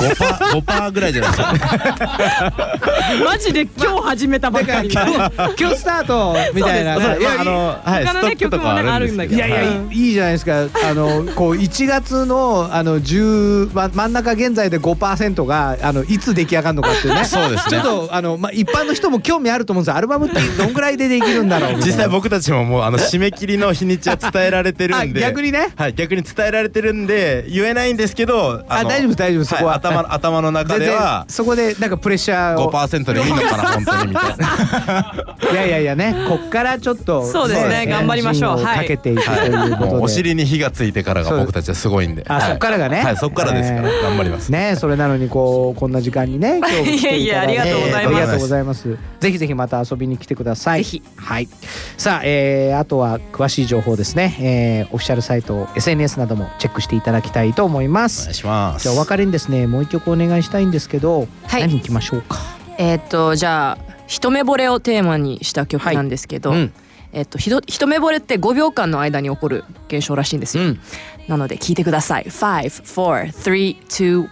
5パー5パーぐらいじゃないですか。マジで今日始めたばっかり今日 今日スタートみたいな。そうです。いやあのはい他のねストックとかはあるんですけど。曲もねあるんだけど。いやいや、うんいいじゃないですか。あのこう1月のあの10ま真ん中現在で5%があのいつ出来上がるのかっていうね。そうですね。ちょっとあの、まあ、一般の人も興味あると思うんですよ。アルバムってどんぐらいでできるんだろう。実際僕たちももうあの締め切りの日にちは伝えられてるんで。あ逆にね。はい逆に伝えられてるんで言えないんですけどのあ大丈夫大丈夫そこは。い頭頭の中ではそこでなんかプレッシャーを。5%でいいのかな本当にみたいな。いやいやいやね。こっからちょっとそうですね。頑張りましょう。かけていくということで、お尻に火がついてからが僕たちはすごいんで。あ、はい。そっからがね。はいそっからですから。えー。頑張ります。ねそれなのにこうこんな時間にね 今日来ていただいて。いやいやありがとうございます。ありがとうございます。ぜひぜひまた遊びに来てください。ぜひ。はい。さあ、えー、あとは詳しい情報ですね、えー、オフィシャルサイト SNS などもチェックしていただきたいと思います。お願いします。じゃあお別れにですねもう一曲お願いしたいんですけど、はい。何に行きましょうか？えーっとじゃあ一目惚れをテーマにした曲なんですけど、うん。えっとひど一目惚れって5秒間の間に起こる現象らしいんですよ、うん。なので聞いてください。54321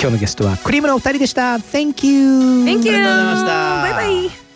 今日のゲストはクリームのお二人でした。Thank you Thank you ありがとうございました。バイバイ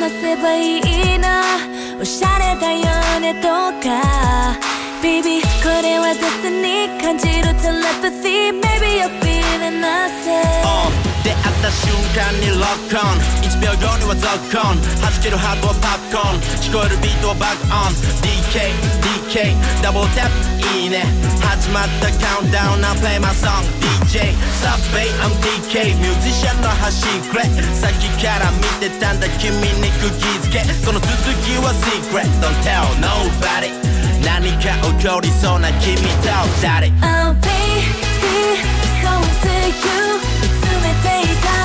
話せばいいな。おしゃれだよねとか。Baby これはデスに感じるテレパシー。Maybe you're feeling the same 出会った瞬間にロックオン1秒後にはゾックオン弾けるハートはパップコーン聞こえるビートはバックオン DK DK ダブルタップいいね始まったカウントダウン Now play my song DJ Subway I'm DK ミュージシャンの端くれさっきから見てたんだ君に釘付けこの続きは Secret? Don't tell nobody. 何か起こりそうな君と誰 Oh baby, going to you. 見つめていた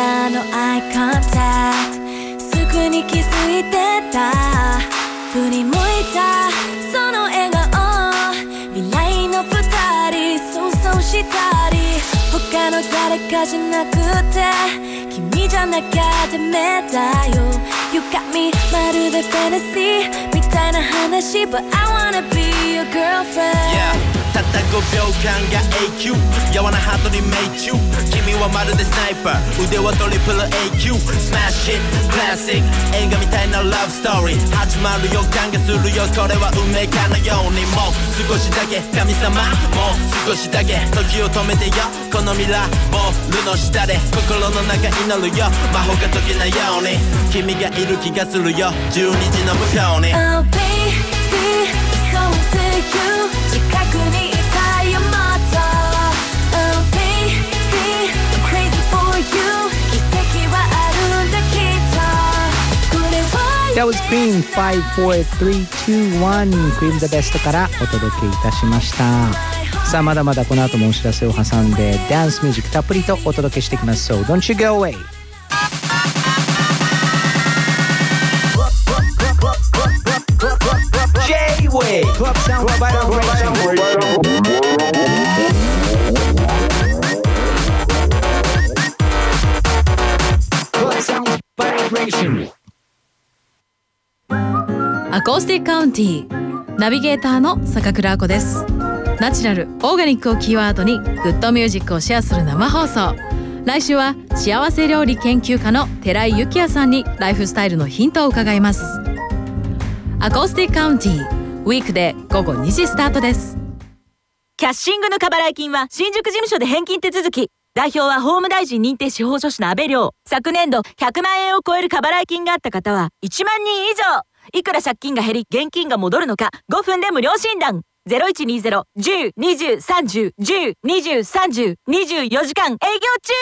らの eye contact すぐに気づいてた。振り向いた。その笑顔。未来の二人。想像したり。他の誰かじゃなくて。君じゃなきゃダメだよ。You got me まるでファンタジー。みたいな話。But I wanna be your girlfriend Yeah たった5秒間が永久やわなハートに命中。君はまるでスナイパー。腕はトリプル AQ Smash it classic 映画みたいなラブストーリー始まる予感がするよ。これは運命かのように。もう少しだけ。神様。もう少しだけ。時を止めてよ。このミラーボールの下で。心の中祈るよ。魔法が解けないように。君がいる気がするよ。12時の向こうに。Oh That was Cream 54321 Cream the Best からお届けいたしました。さあまだまだこの後もお知らせを挟んでダンスミュージックたっぷりとお届けしていきます。So don't you go away. J-Way Club Sound Vibration Club Sound Vibration アコースティックカウンティーナビゲーターの坂倉亜子です。ナチュラルオーガニックをキーワードにグッドミュージックをシェアする生放送。来週は幸せ料理研究家の寺井幸也さんにライフスタイルのヒントを伺います。アコースティックカウンティーウィークで午後2時スタートですキャッシングの過払い金は新宿事務所で返金手続き。代表は法務大臣認定司法書士の安倍亮。昨年度100万円を超える過払い金があった方は1万人以上。いくら借金が減り現金が戻るのか5分で無料診断。0120-10-20-30-10-20-30-24時間営業中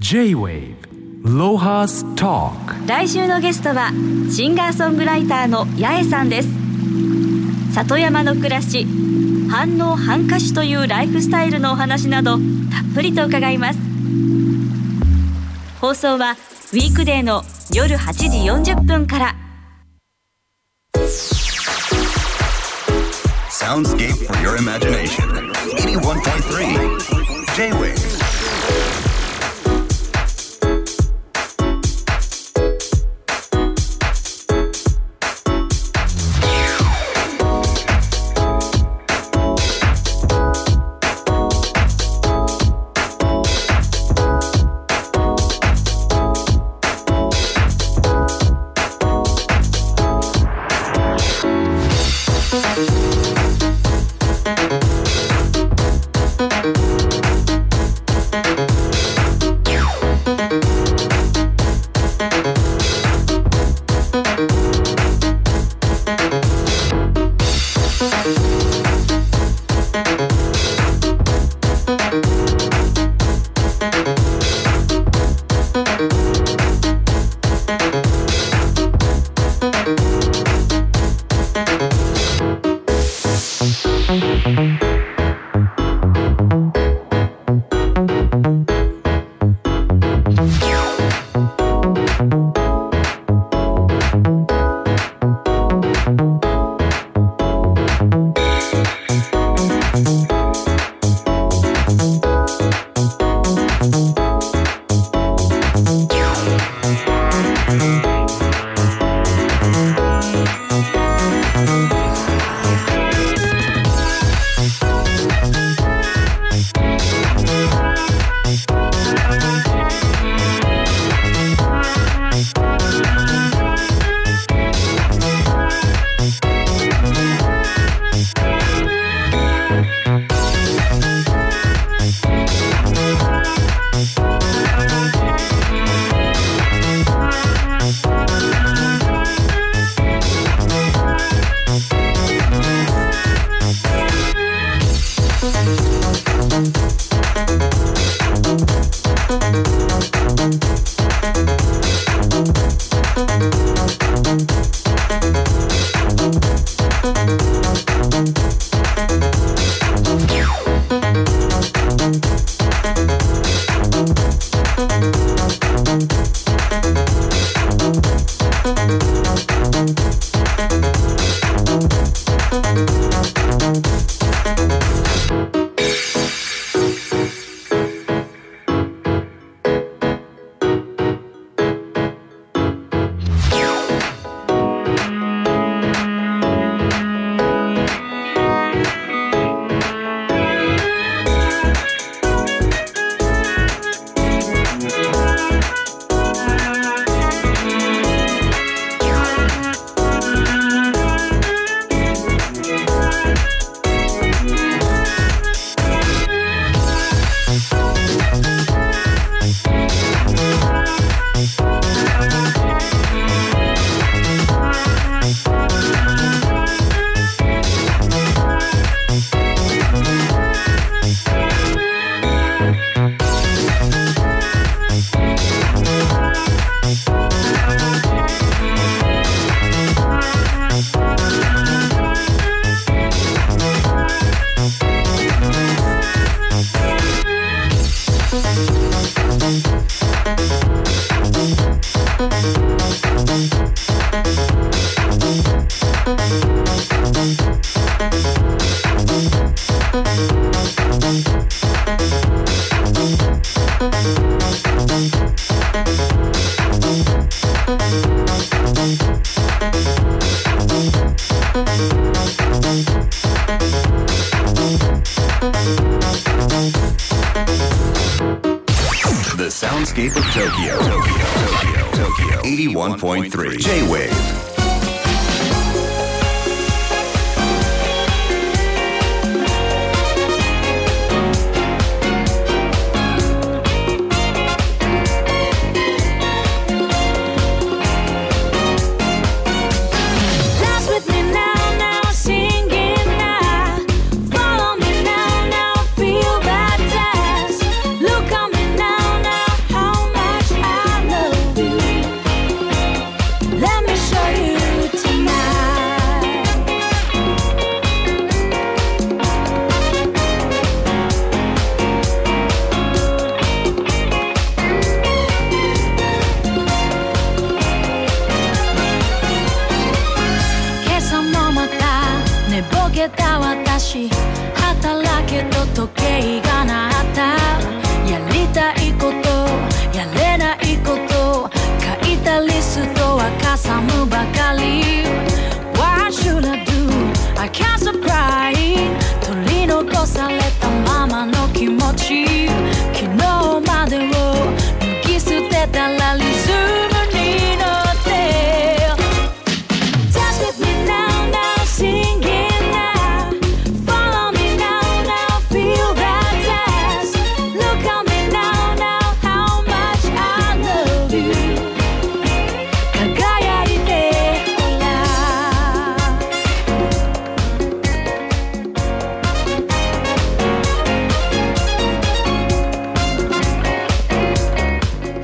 J-Wave Lohas Talk 来週のゲストはシンガーソングライターの八重さんです里山の暮らし反応反歌手というライフスタイルのお話などたっぷりと伺います放送はウィークデーの夜8時40分から Soundscape for your imagination. 81.3 J-Wave.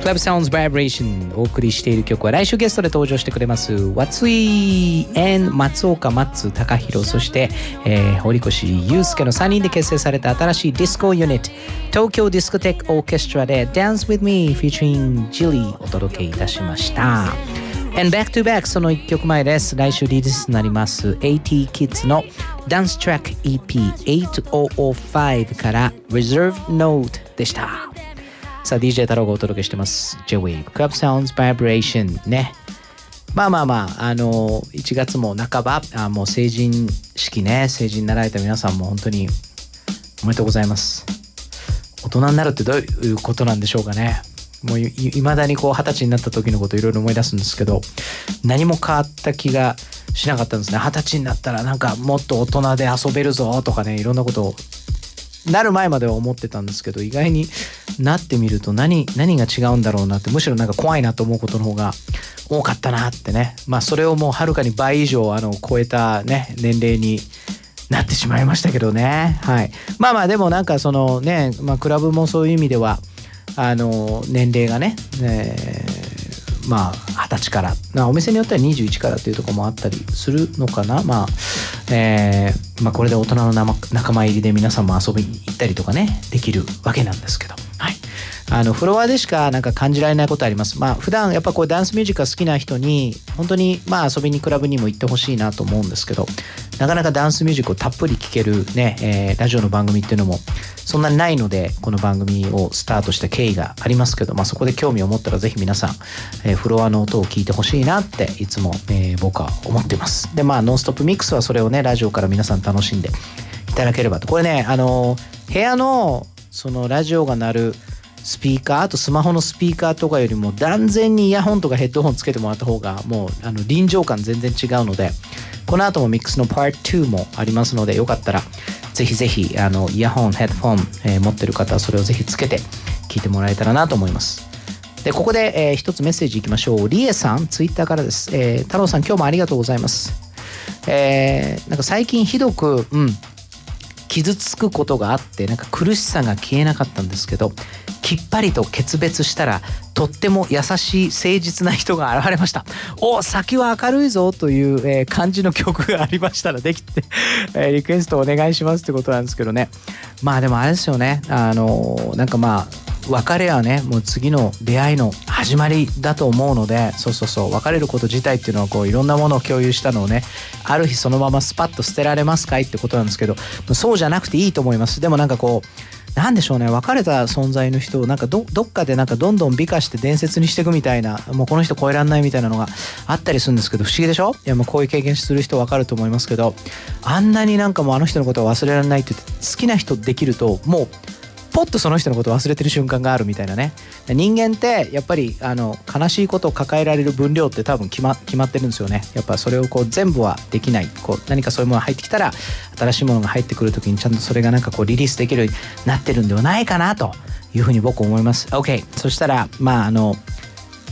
Club Sounds Vibration お送りしている曲は来週ゲストで登場してくれます。松井 and 松岡松高弘そして、えー、堀越祐介の3人で結成された新しいディスコユニット東京ディスコテックオーケストラで Dance With Me featuring Jilly お届けいたしました。And back to back その1曲前です。来週リリースになります。AT Kids のダンストラック EP8005 から Reserve Note でしたさあ DJ 太郎がお届けしてます。J-Wave Club Sounds Vibration ね。まあまあまああの1月も半ばあもう成人式ね。成人になられた皆さんも本当におめでとうございます。大人になるってどういうことなんでしょうかね。もういまだにこう二十歳になった時のこといろいろ思い出すんですけど何も変わった気がしなかったんですね。二十歳になったらなんかもっと大人で遊べるぞとかねいろんなことをなる前までは思ってたんですけど意外になってみると何何が違うんだろうなってむしろなんか怖いなと思うことの方が多かったなってね。まあそれをもうはるかに倍以上あの超えたね年齢になってしまいましたけどね。はい。まあまあでもなんかそのね、まあ、クラブもそういう意味ではあの年齢がね、えーまあ二十歳から、お店によっては21からっていうところもあったりするのかな。まあ、えーまあ、これで大人の仲間入りで皆さんも遊びに行ったりとかねできるわけなんですけど。あのフロアでしかなんか感じられないことあります。まあ普段やっぱこうダンスミュージックが好きな人に本当にまあ遊びにクラブにも行ってほしいなと思うんですけどなかなかダンスミュージックをたっぷり聴けるね、えーラジオの番組っていうのもそんなにないのでこの番組をスタートした経緯がありますけど、まあ、そこで興味を持ったらぜひ皆さん、えーフロアの音を聞いてほしいなっていつも、えー僕は思っています。でまあノンストップミックスはそれをねラジオから皆さん楽しんでいただければと。これねあの部屋のそのラジオが鳴るスピーカーあとスマホのスピーカーとかよりも断然にイヤホンとかヘッドホンつけてもらった方がもうあの臨場感全然違うのでこの後もミックスのパート2もありますのでよかったらぜひぜひあのイヤホンヘッドフォン、えー持ってる方はそれをぜひつけて聞いてもらえたらなと思います。でここで、えー一つメッセージいきましょう。リエさんツイッターからです、えー太郎さん今日もありがとうございます。えーなんか最近ひどくうん。傷つくことがあってなんか苦しさが消えなかったんですけどきっぱりと決別したらとっても優しい誠実な人が現れました。お先は明るいぞという、えー感じの曲がありましたらできて、えーリクエストお願いしますってことなんですけどね。まあでもあれですよね。あのーなんかまあ別れはねもう次の出会いの始まりだと思うのでそうそうそう別れること自体っていうのはこういろんなものを共有したのをねある日そのままスパッと捨てられますかいってことなんですけどそうじゃなくていいと思います。でもなんかこうなんでしょうね別れた存在の人をなんかどどっかでなんかどんどん美化して伝説にしていくみたいなもうこの人超えらんないみたいなのがあったりするんですけど不思議でしょ？いやもうこういう経験する人分かると思いますけどあんなになんかもうあの人のことを忘れられないって言って好きな人できるともうポッとその人のこと忘れてる瞬間があるみたいなね。人間ってやっぱりあの悲しいことを抱えられる分量って多分決ま決まってるんですよね。やっぱそれをこう全部はできない。こう何かそういうものが入ってきたら新しいものが入ってくる時にちゃんとそれがなんかこうリリースできるようになってるんではないかなというふうに僕思います。OK そしたらまああの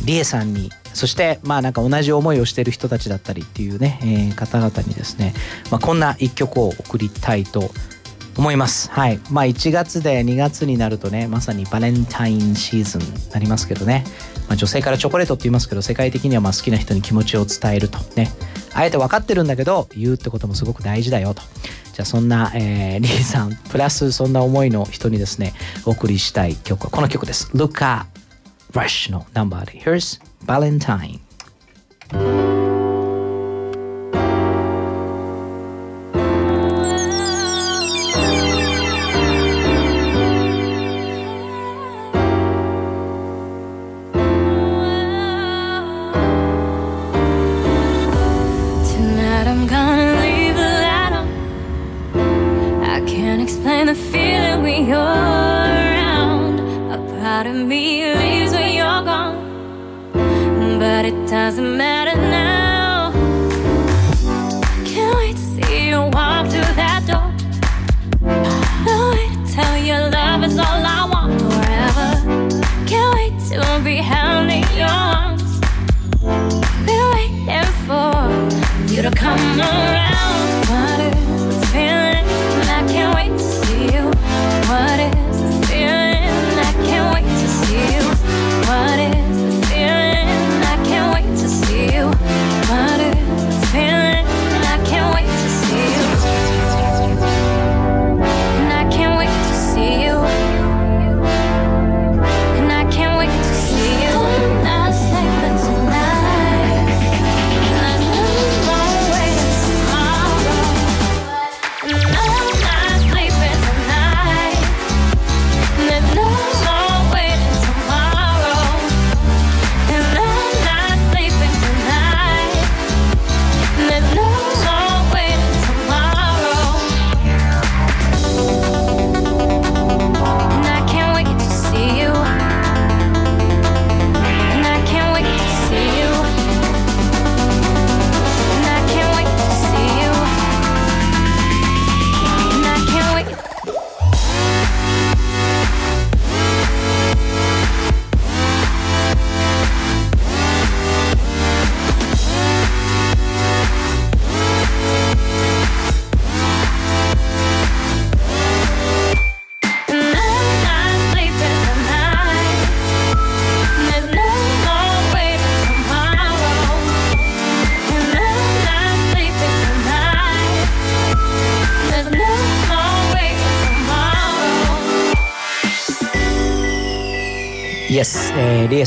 リエさんにそしてまあなんか同じ思いをしてる人たちだったりっていうね、えー方々にですね、まあ、こんな一曲を送りたいと思います思います。はい。まあ1月で2月になるとねまさにバレンタインシーズンになりますけどね、まあ、女性からチョコレートって言いますけど世界的にはま好きな人に気持ちを伝えるとね。あえて分かってるんだけど言うってこともすごく大事だよと。じゃあそんな、えー、リーさんプラスそんな思いの人にですねお送りしたい曲はこの曲です。ルカ・ラッシュのナンバーで Here's Valentine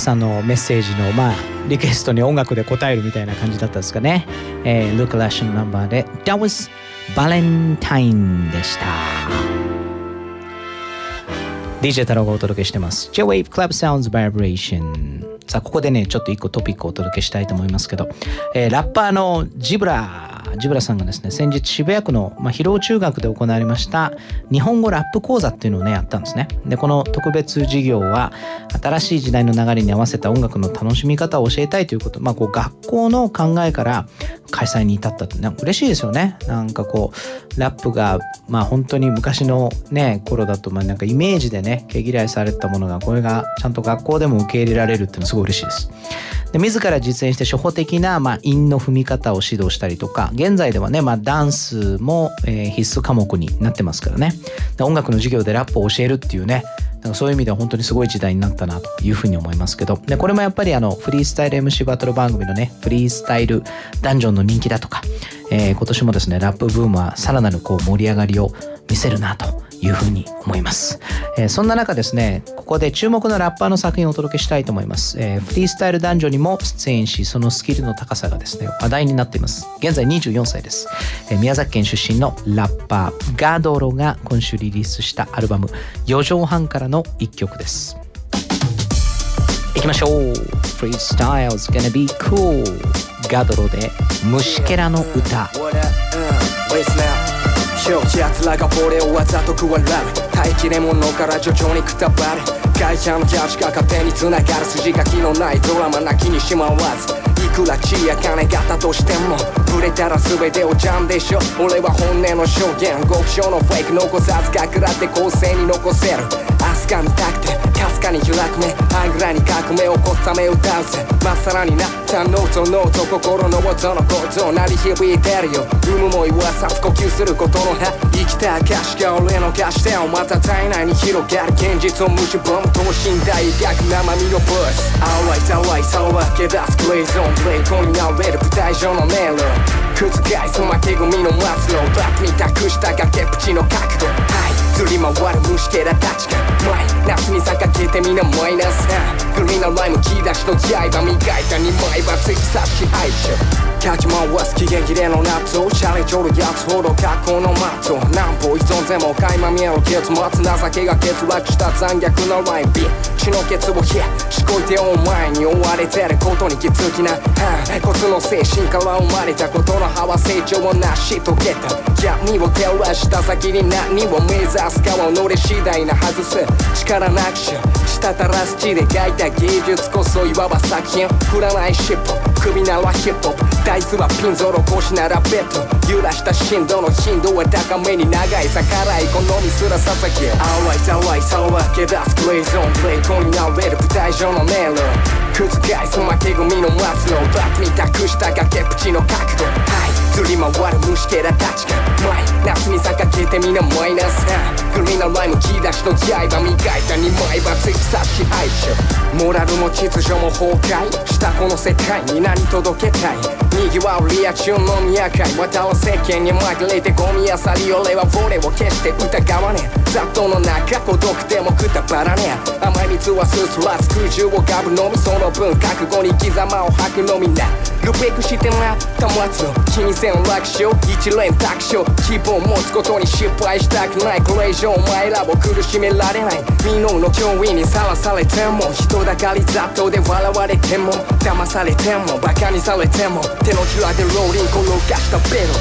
さんのメッセージのまあリクエストに音楽で答えるみたいな感じだったんですかね。えー、ルーク・ラッシュのナンバーで That was Valentine でした。DJ 太郎がお届けしてます。J-Wave Club Sounds Vibration。さあ、ここでね、ちょっと一個トピックをお届けしたいと思いますけど、えーラッパーのジブラ、ジブラさんがですね、先日渋谷区の、まあ、広尾中学で行われました日本語ラップ講座っていうのをね、やったんですね。で、この特別授業は、新しい時代の流れに合わせた音楽の楽しみ方を教えたいということ、まあ、こう学校の考えから開催に至ったって、ね、嬉しいですよね。なんかこう、ラップが、まあ本当に昔のね、頃だと、まあなんかイメージでね、毛嫌いされてたものが、これがちゃんと学校でも受け入れられるっていうのはすごい嬉しいです。で自ら実演して初歩的な、まあ、韻の踏み方を指導したりとか現在ではね、まあ、ダンスも、えー必須科目になってますからねで音楽の授業でラップを教えるっていうねそういう意味では本当にすごい時代になったなというふうに思いますけど。でこれもやっぱりあのフリースタイル MC バトル番組のねフリースタイルダンジョンの人気だとか、えー今年もですねラップブームはさらなるこう盛り上がりを見せるなというふうに思います、えーそんな中ですねここで注目のラッパーの作品をお届けしたいと思います、えーフリースタイル男女にも出演しそのスキルの高さがですね話題になっています。現在24歳です、えー宮崎県出身のラッパーガドロが今週リリースしたアルバム4畳半からの一曲です。いきましょう。Freestyle's gonna be cool ガドロで虫けらの歌。What up? Uh, wait 奴らが俺をわざと食わられ待機レモンのから徐々にくたばる会社のキャージが勝手に繋がる筋書きのないドラマ泣きにしまわずいくら地や金があったとしても触れたら全てをジャンでしょ俺は本音の証言。極小のフェイク残さずかくらって後世に残せる。明日が見たくてかすかに開く目あぐらに革命を起こすため歌うぜまっさらになったノートノート心の音の構造鳴り響いてるよ。有無も言わさず呼吸することの葉生きた証が俺の貸してをまた体内に広がる。現実を蝕む等身大逆生身のブース Alright alright さらわけ出すプレイゾーンプレイコになれる舞台上の迷路。覆す負け組の末路バックに託した崖っぷちの覚悟。はい。ずり回る虫けらたちが前。夏に逆けてみなマイナス。グリーンなライム切り出しの刃磨いた二枚は突き刺し愛情かき回す期限切れの夏をシャレちょるやつほど格好のマット何歩依存でも垣間見える結末情けが欠落した残虐なライビ血のケツを冷えしこいてお前に追われてることに気づきな、はあ、コツの精神から生まれたことの葉は成長を成し遂げた。闇を照らした先に何を目指すかは己次第なはずす。力なくし滴らす血で描いた芸術こそいわば作品。振らない尻尾首ならヒップホップ。大豆はピンゾロ腰ならベッド。揺らした振動の頻度は高めに長い逆らい好みすら捧げ。Alright alright さらわけ出すプレイゾーンプレイコになれる舞台上の迷路。覆す負け組の末路バッに託した崖っぷちの覚悟。はい。ずり回る虫けらたちが。前夏に逆けてみなマイナス。グリーンなライム切り出しの刃磨いた二枚刃突き刺し愛情モラルも秩序も崩壊。したこの世界に何届けたい。にぎわうリアチュンの宮会または世間に紛れてゴミあさり俺は俺を決して疑わねえ。雑踏の中孤独でもくたばらねえ。甘い蜜はすすらず空中をガブのみその分覚悟に刻まを吐くのみな。ルペクしてな保つの気にせん楽勝一連卓勝希望を持つことに失敗したくないこれ以上お前らを苦しめられない。未能の脅威にさらされても。人だかり雑踏で笑われても。騙されても。バカにされても。手のひらでローリン転がしたベロ。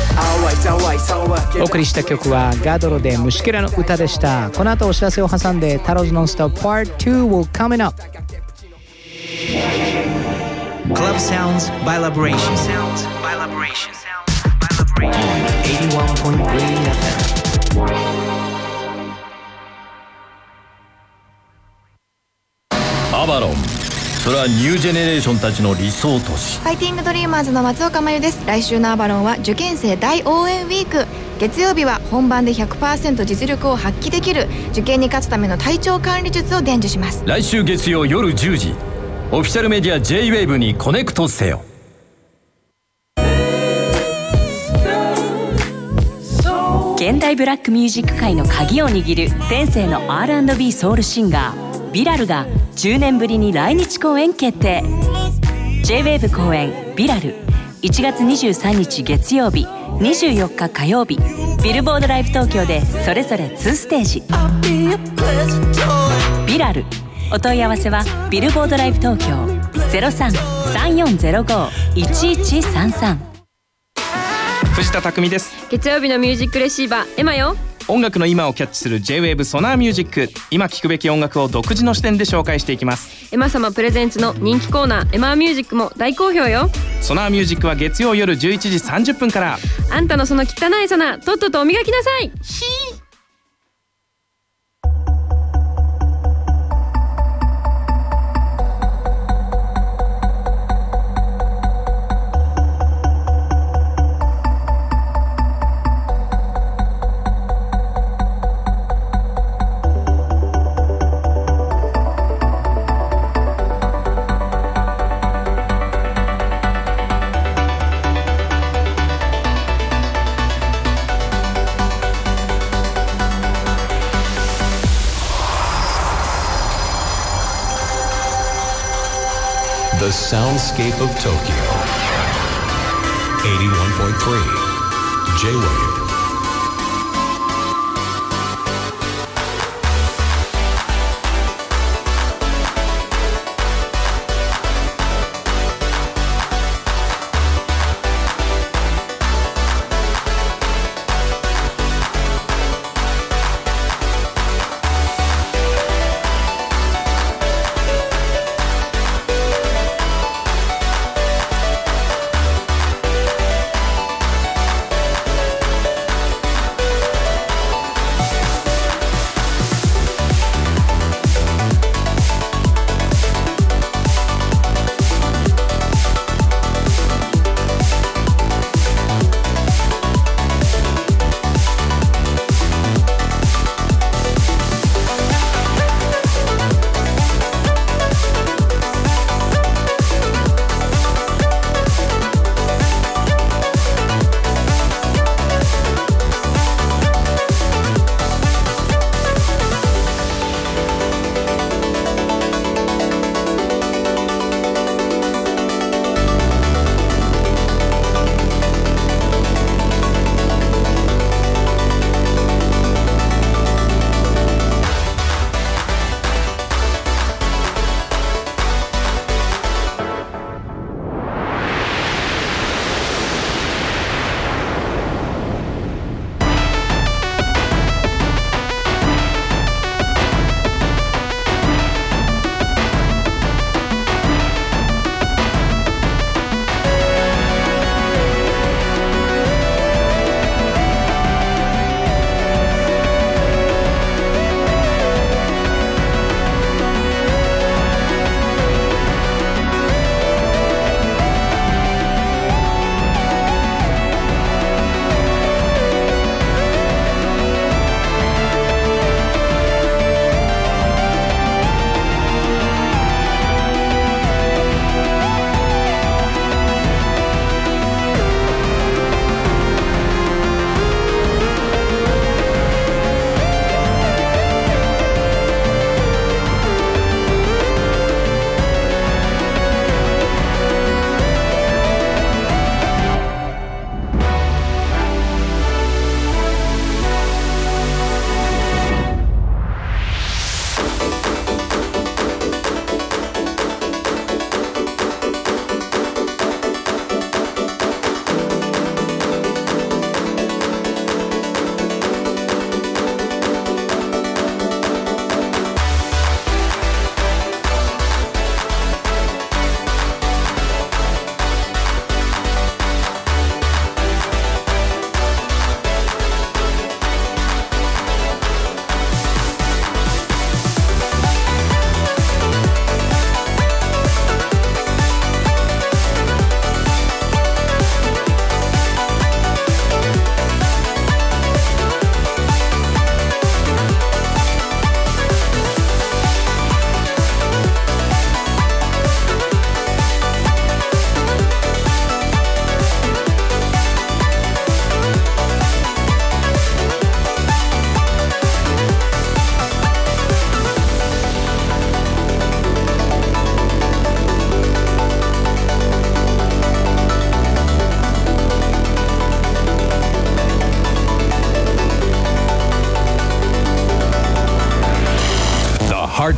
お送りした曲はガドロで虫けらの歌でした。この後お知らせを挟んでタローズノンストップ Part 2 will coming up Club Sounds by Liberation. Sounds by Liberation. On 81.3 FM. アバロンそれはニュージェネレーションたちの理想都市。ファイティングドリーマーズの松岡真優です。来週のアバロンは受験生大応援ウィーク。月曜日は本番で100%実力を発揮できる。受験に勝つための体調管理術を伝授します。来週月曜夜10時オフィシャルメディア JWAVE にコネクトせよ。現代ブラックミュージック界の鍵を握る天性の R&B ソウルシンガービラルが10年ぶりに来日公演決定。J-WAVE 公演「ビラル」1月23日月曜日24日火曜日。ビルボードライブ東京でそれぞれ2ステージ。ビラルお問い合わせはビルボードライブ東京0334051133藤田匠です。月曜日のミュージックレシーバーエマよ。音楽の今をキャッチする J-WAVE SONAR MUSIC。今聴くべき音楽を独自の視点で紹介していきます。エマ様 presents の人気コーナーエマーミュージックも大好評よ。 SONAR MUSIC は月曜夜11時30分から。あんたのその汚いソナーとっととお磨きなさい「The soundscape of Tokyo. 81.3 J-Wave.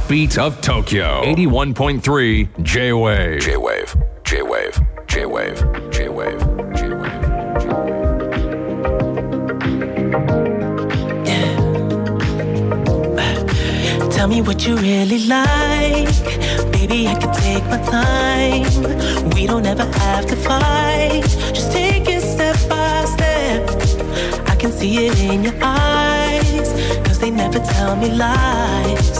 Heartbeat of Tokyo. 81.3 J-Wave. J-Wave. J-Wave. J-Wave. J-Wave. Tell me what you really like. Baby, I can take my time. We don't ever have to fight. Just take it step by step. I can see it in your eyes. Cause they never tell me lies.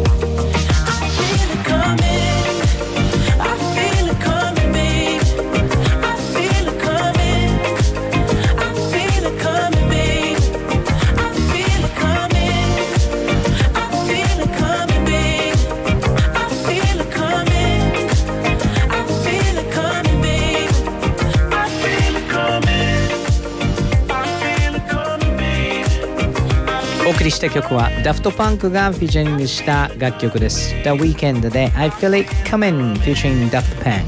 送りした曲はダフトパンクがフィーチャリングした楽曲です。The Weeknd で I Feel It Coming featuring Daft Punk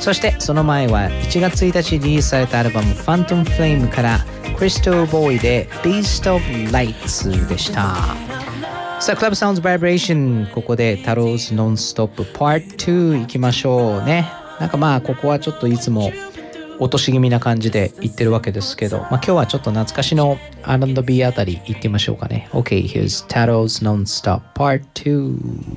そしてその前は1月1日リリースされたアルバム Phantom Flame から Crystal Boy で Beast of Lights でした。さあ、クラブサウンズバイブレーション、ここでタローズノンストップ Part 2いきましょうね。なんかまあ、ここはちょっといつも落とし気味な感じで言ってるわけですけど、まあ今日はちょっと懐かしの R&B あたり行ってみましょうかね。OK, here's Taro's Non-Stop Part 2.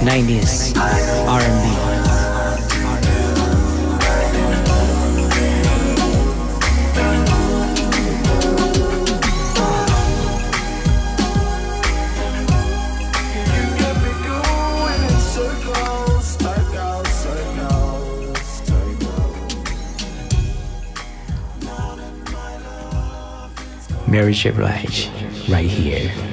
90s, R&B. Mary J. Blige, right here.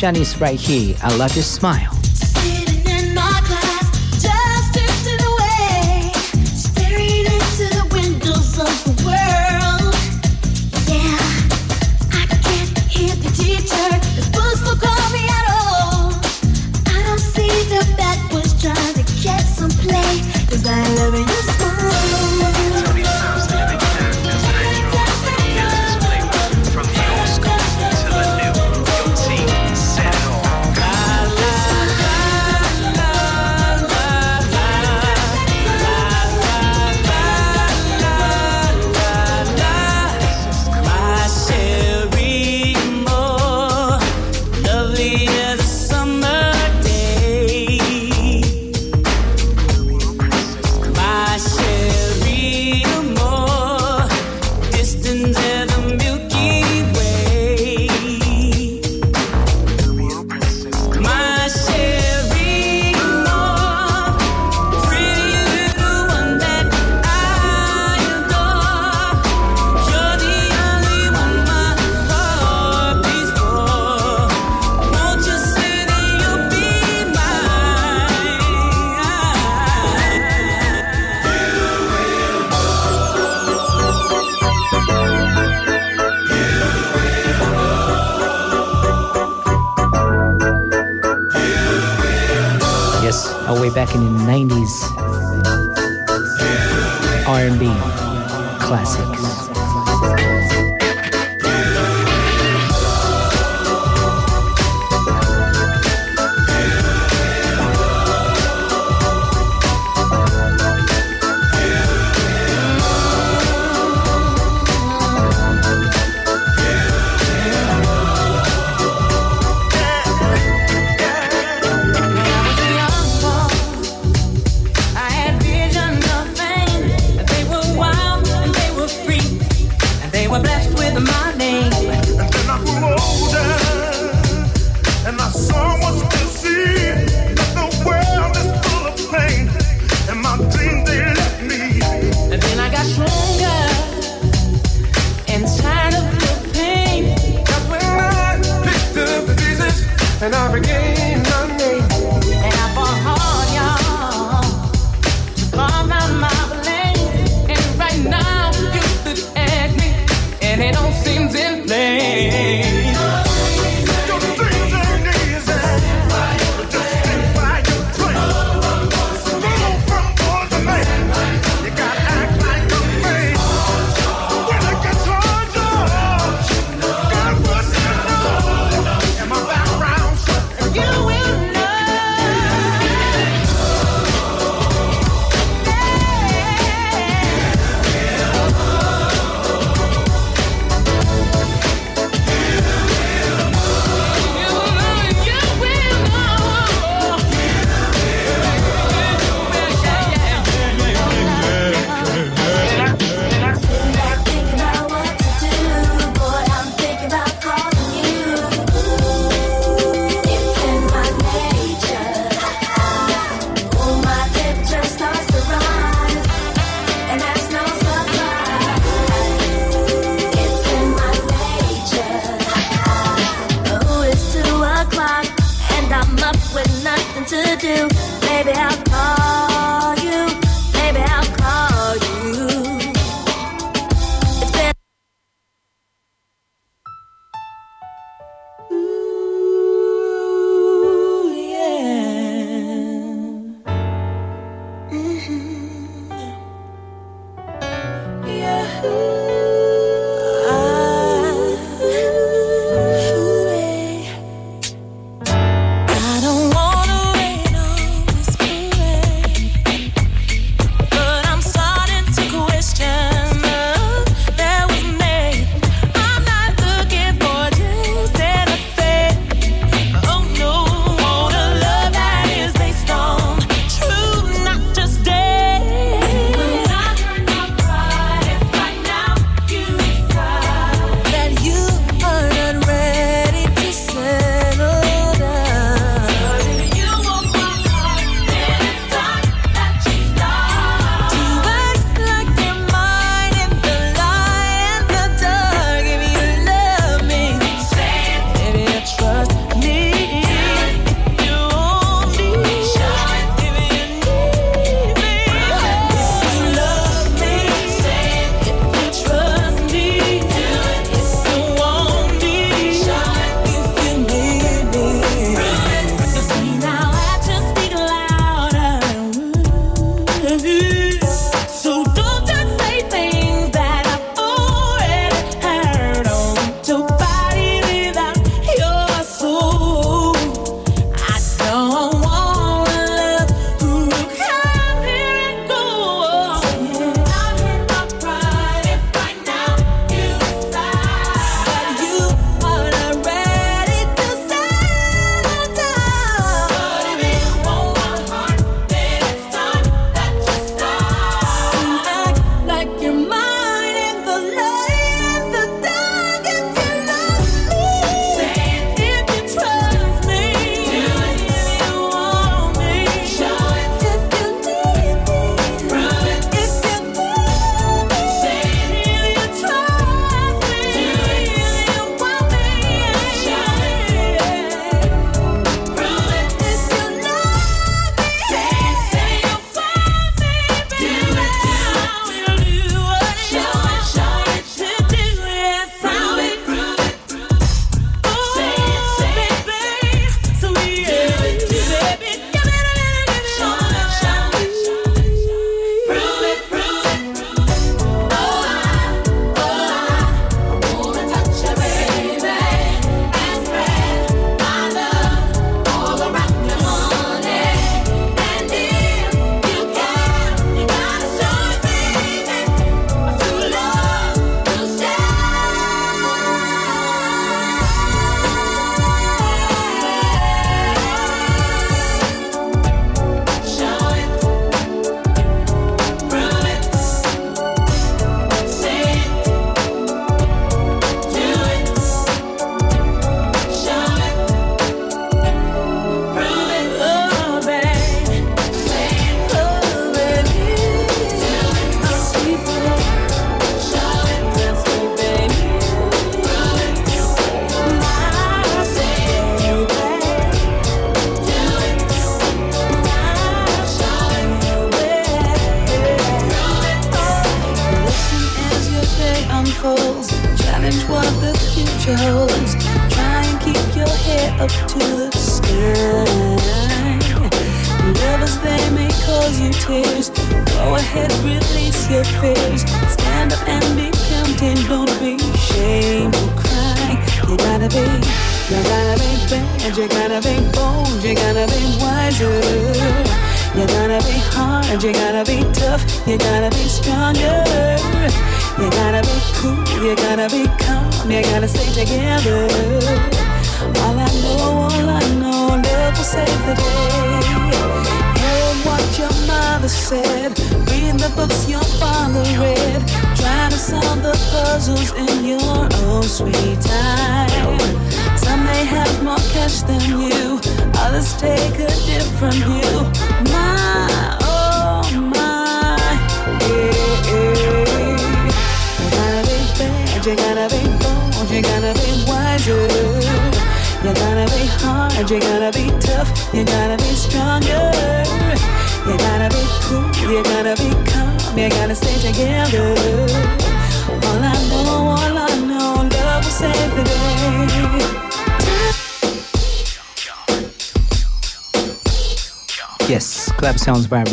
Shanice right here. I love your smile.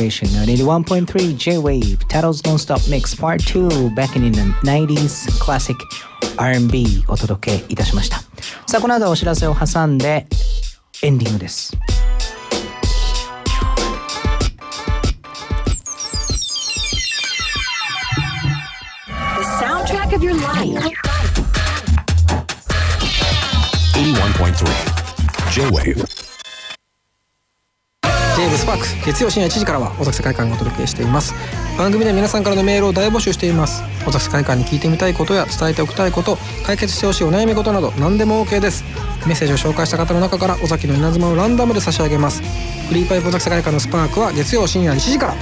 Station 81.3 J-Wave Tattles Non-Stop Mix Part 2 Back in the 90s Classic R&B お届けいたしましたさあこの後お知らせを挟んでエンディングです月曜深夜1時からは尾崎世界観をお届けしています。番組では皆さんからのメールを大募集しています。尾崎世界観に聞いてみたいことや伝えておきたいこと解決してほしいお悩み事など何でも OK です。メッセージを紹介した方の中から尾崎の稲妻をランダムで差し上げます。フリーパイプ尾崎世界観のスパークは月曜深夜1時から。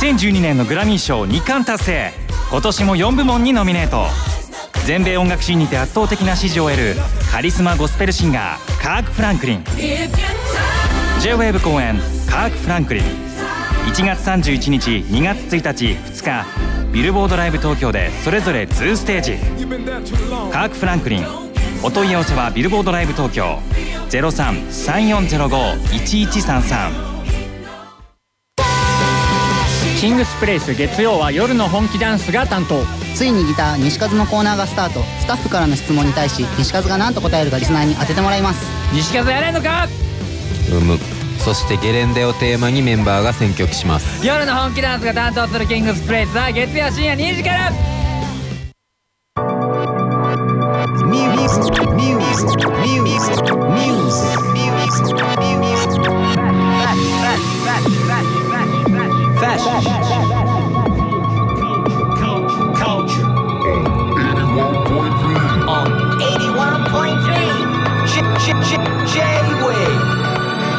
2012年のグラミー賞2冠達成。今年も4部門にノミネート。全米音楽シーンにて圧倒的な支持を得るカリスマゴスペルシンガーカーク・フランクリン。J-WAVE 公演カーク・フランクリン。1月31日2月1日2日ビルボードライブ東京でそれぞれ2ステージ。カーク・フランクリン。お問い合わせはビルボードライブ東京。0334051133キングスプレイス月曜は夜の本気ダンスが担当。ついにギター西和のコーナーがスタート。スタッフからの質問に対し西和が何と答えるかリスナーに当ててもらいます。西風やれんのか？うむ。そしてゲレンデをテーマにメンバーが選曲します。夜の本気ダンスが担当するキングスプレイスは月曜深夜2時から。Music, music, music, music, music. Culture.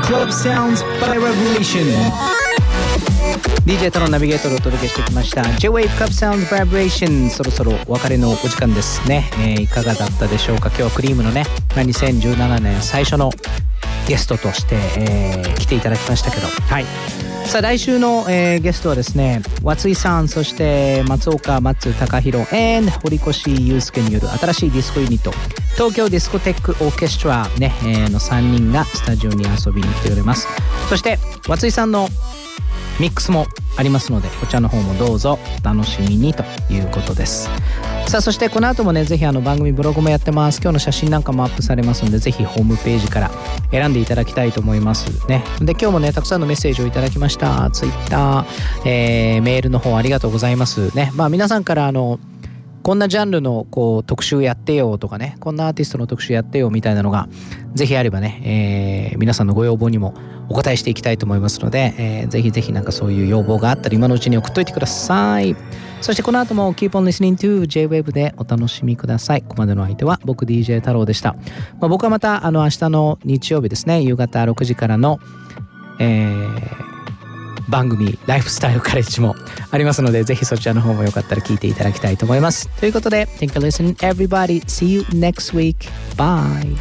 Club Sounds by Revolution. DJ とのナビゲートでお届けしてきました。J-Wave Club Sounds Vibration そろそろお別れのお時間ですね、えーいかがだったでしょうか？今日はクリームのね2017年最初のゲストとして、えー来ていただきましたけど。はい。さあ来週の、えーゲストはですね松井さんそして松岡松高弘 and 堀越祐介による新しいディスコユニット。東京ディスコテックオーケストラ、ねえーの3人がスタジオに遊びに来ております。そして松井さんのミックスもありますのでこちらの方もどうぞお楽しみにということです。さあそしてこの後もねぜひあの番組ブログもやってます。今日の写真なんかもアップされますのでぜひホームページから選んでいただきたいと思います。ね。で今日もねたくさんのメッセージをいただきました。ツイッター、えーメールの方ありがとうございます。ね。まあ皆さんからあのこんなジャンルのこう特集やってよとかねこんなアーティストの特集やってよみたいなのがぜひあればね、えー皆さんのご要望にもお答えしていきたいと思いますので、えーぜひぜひなんかそういう要望があったら今のうちに送っといてください。そしてこの後も Keep on listening to J-Wave でお楽しみください。ここまでの相手は僕 DJ 太郎でした、まあ、僕はまたあの明日の日曜日ですね夕方6時からのえー番組ライフスタイルカレッジもありますのでぜひそちらの方もよかったら聞いていただきたいと思います。ということで Think a Listen Everybody. See You Next Week. Bye.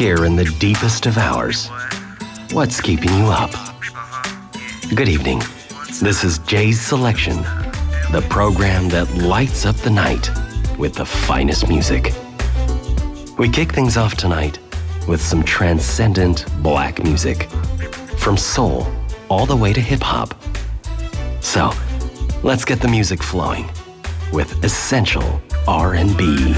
here in the deepest of hours. What's keeping you up? Good evening. This is Jay's Selection, the program that lights up the night with the finest music. We kick things off tonight with some transcendent black music, from soul all the way to hip hop. So, let's get the music flowing with essential R&B.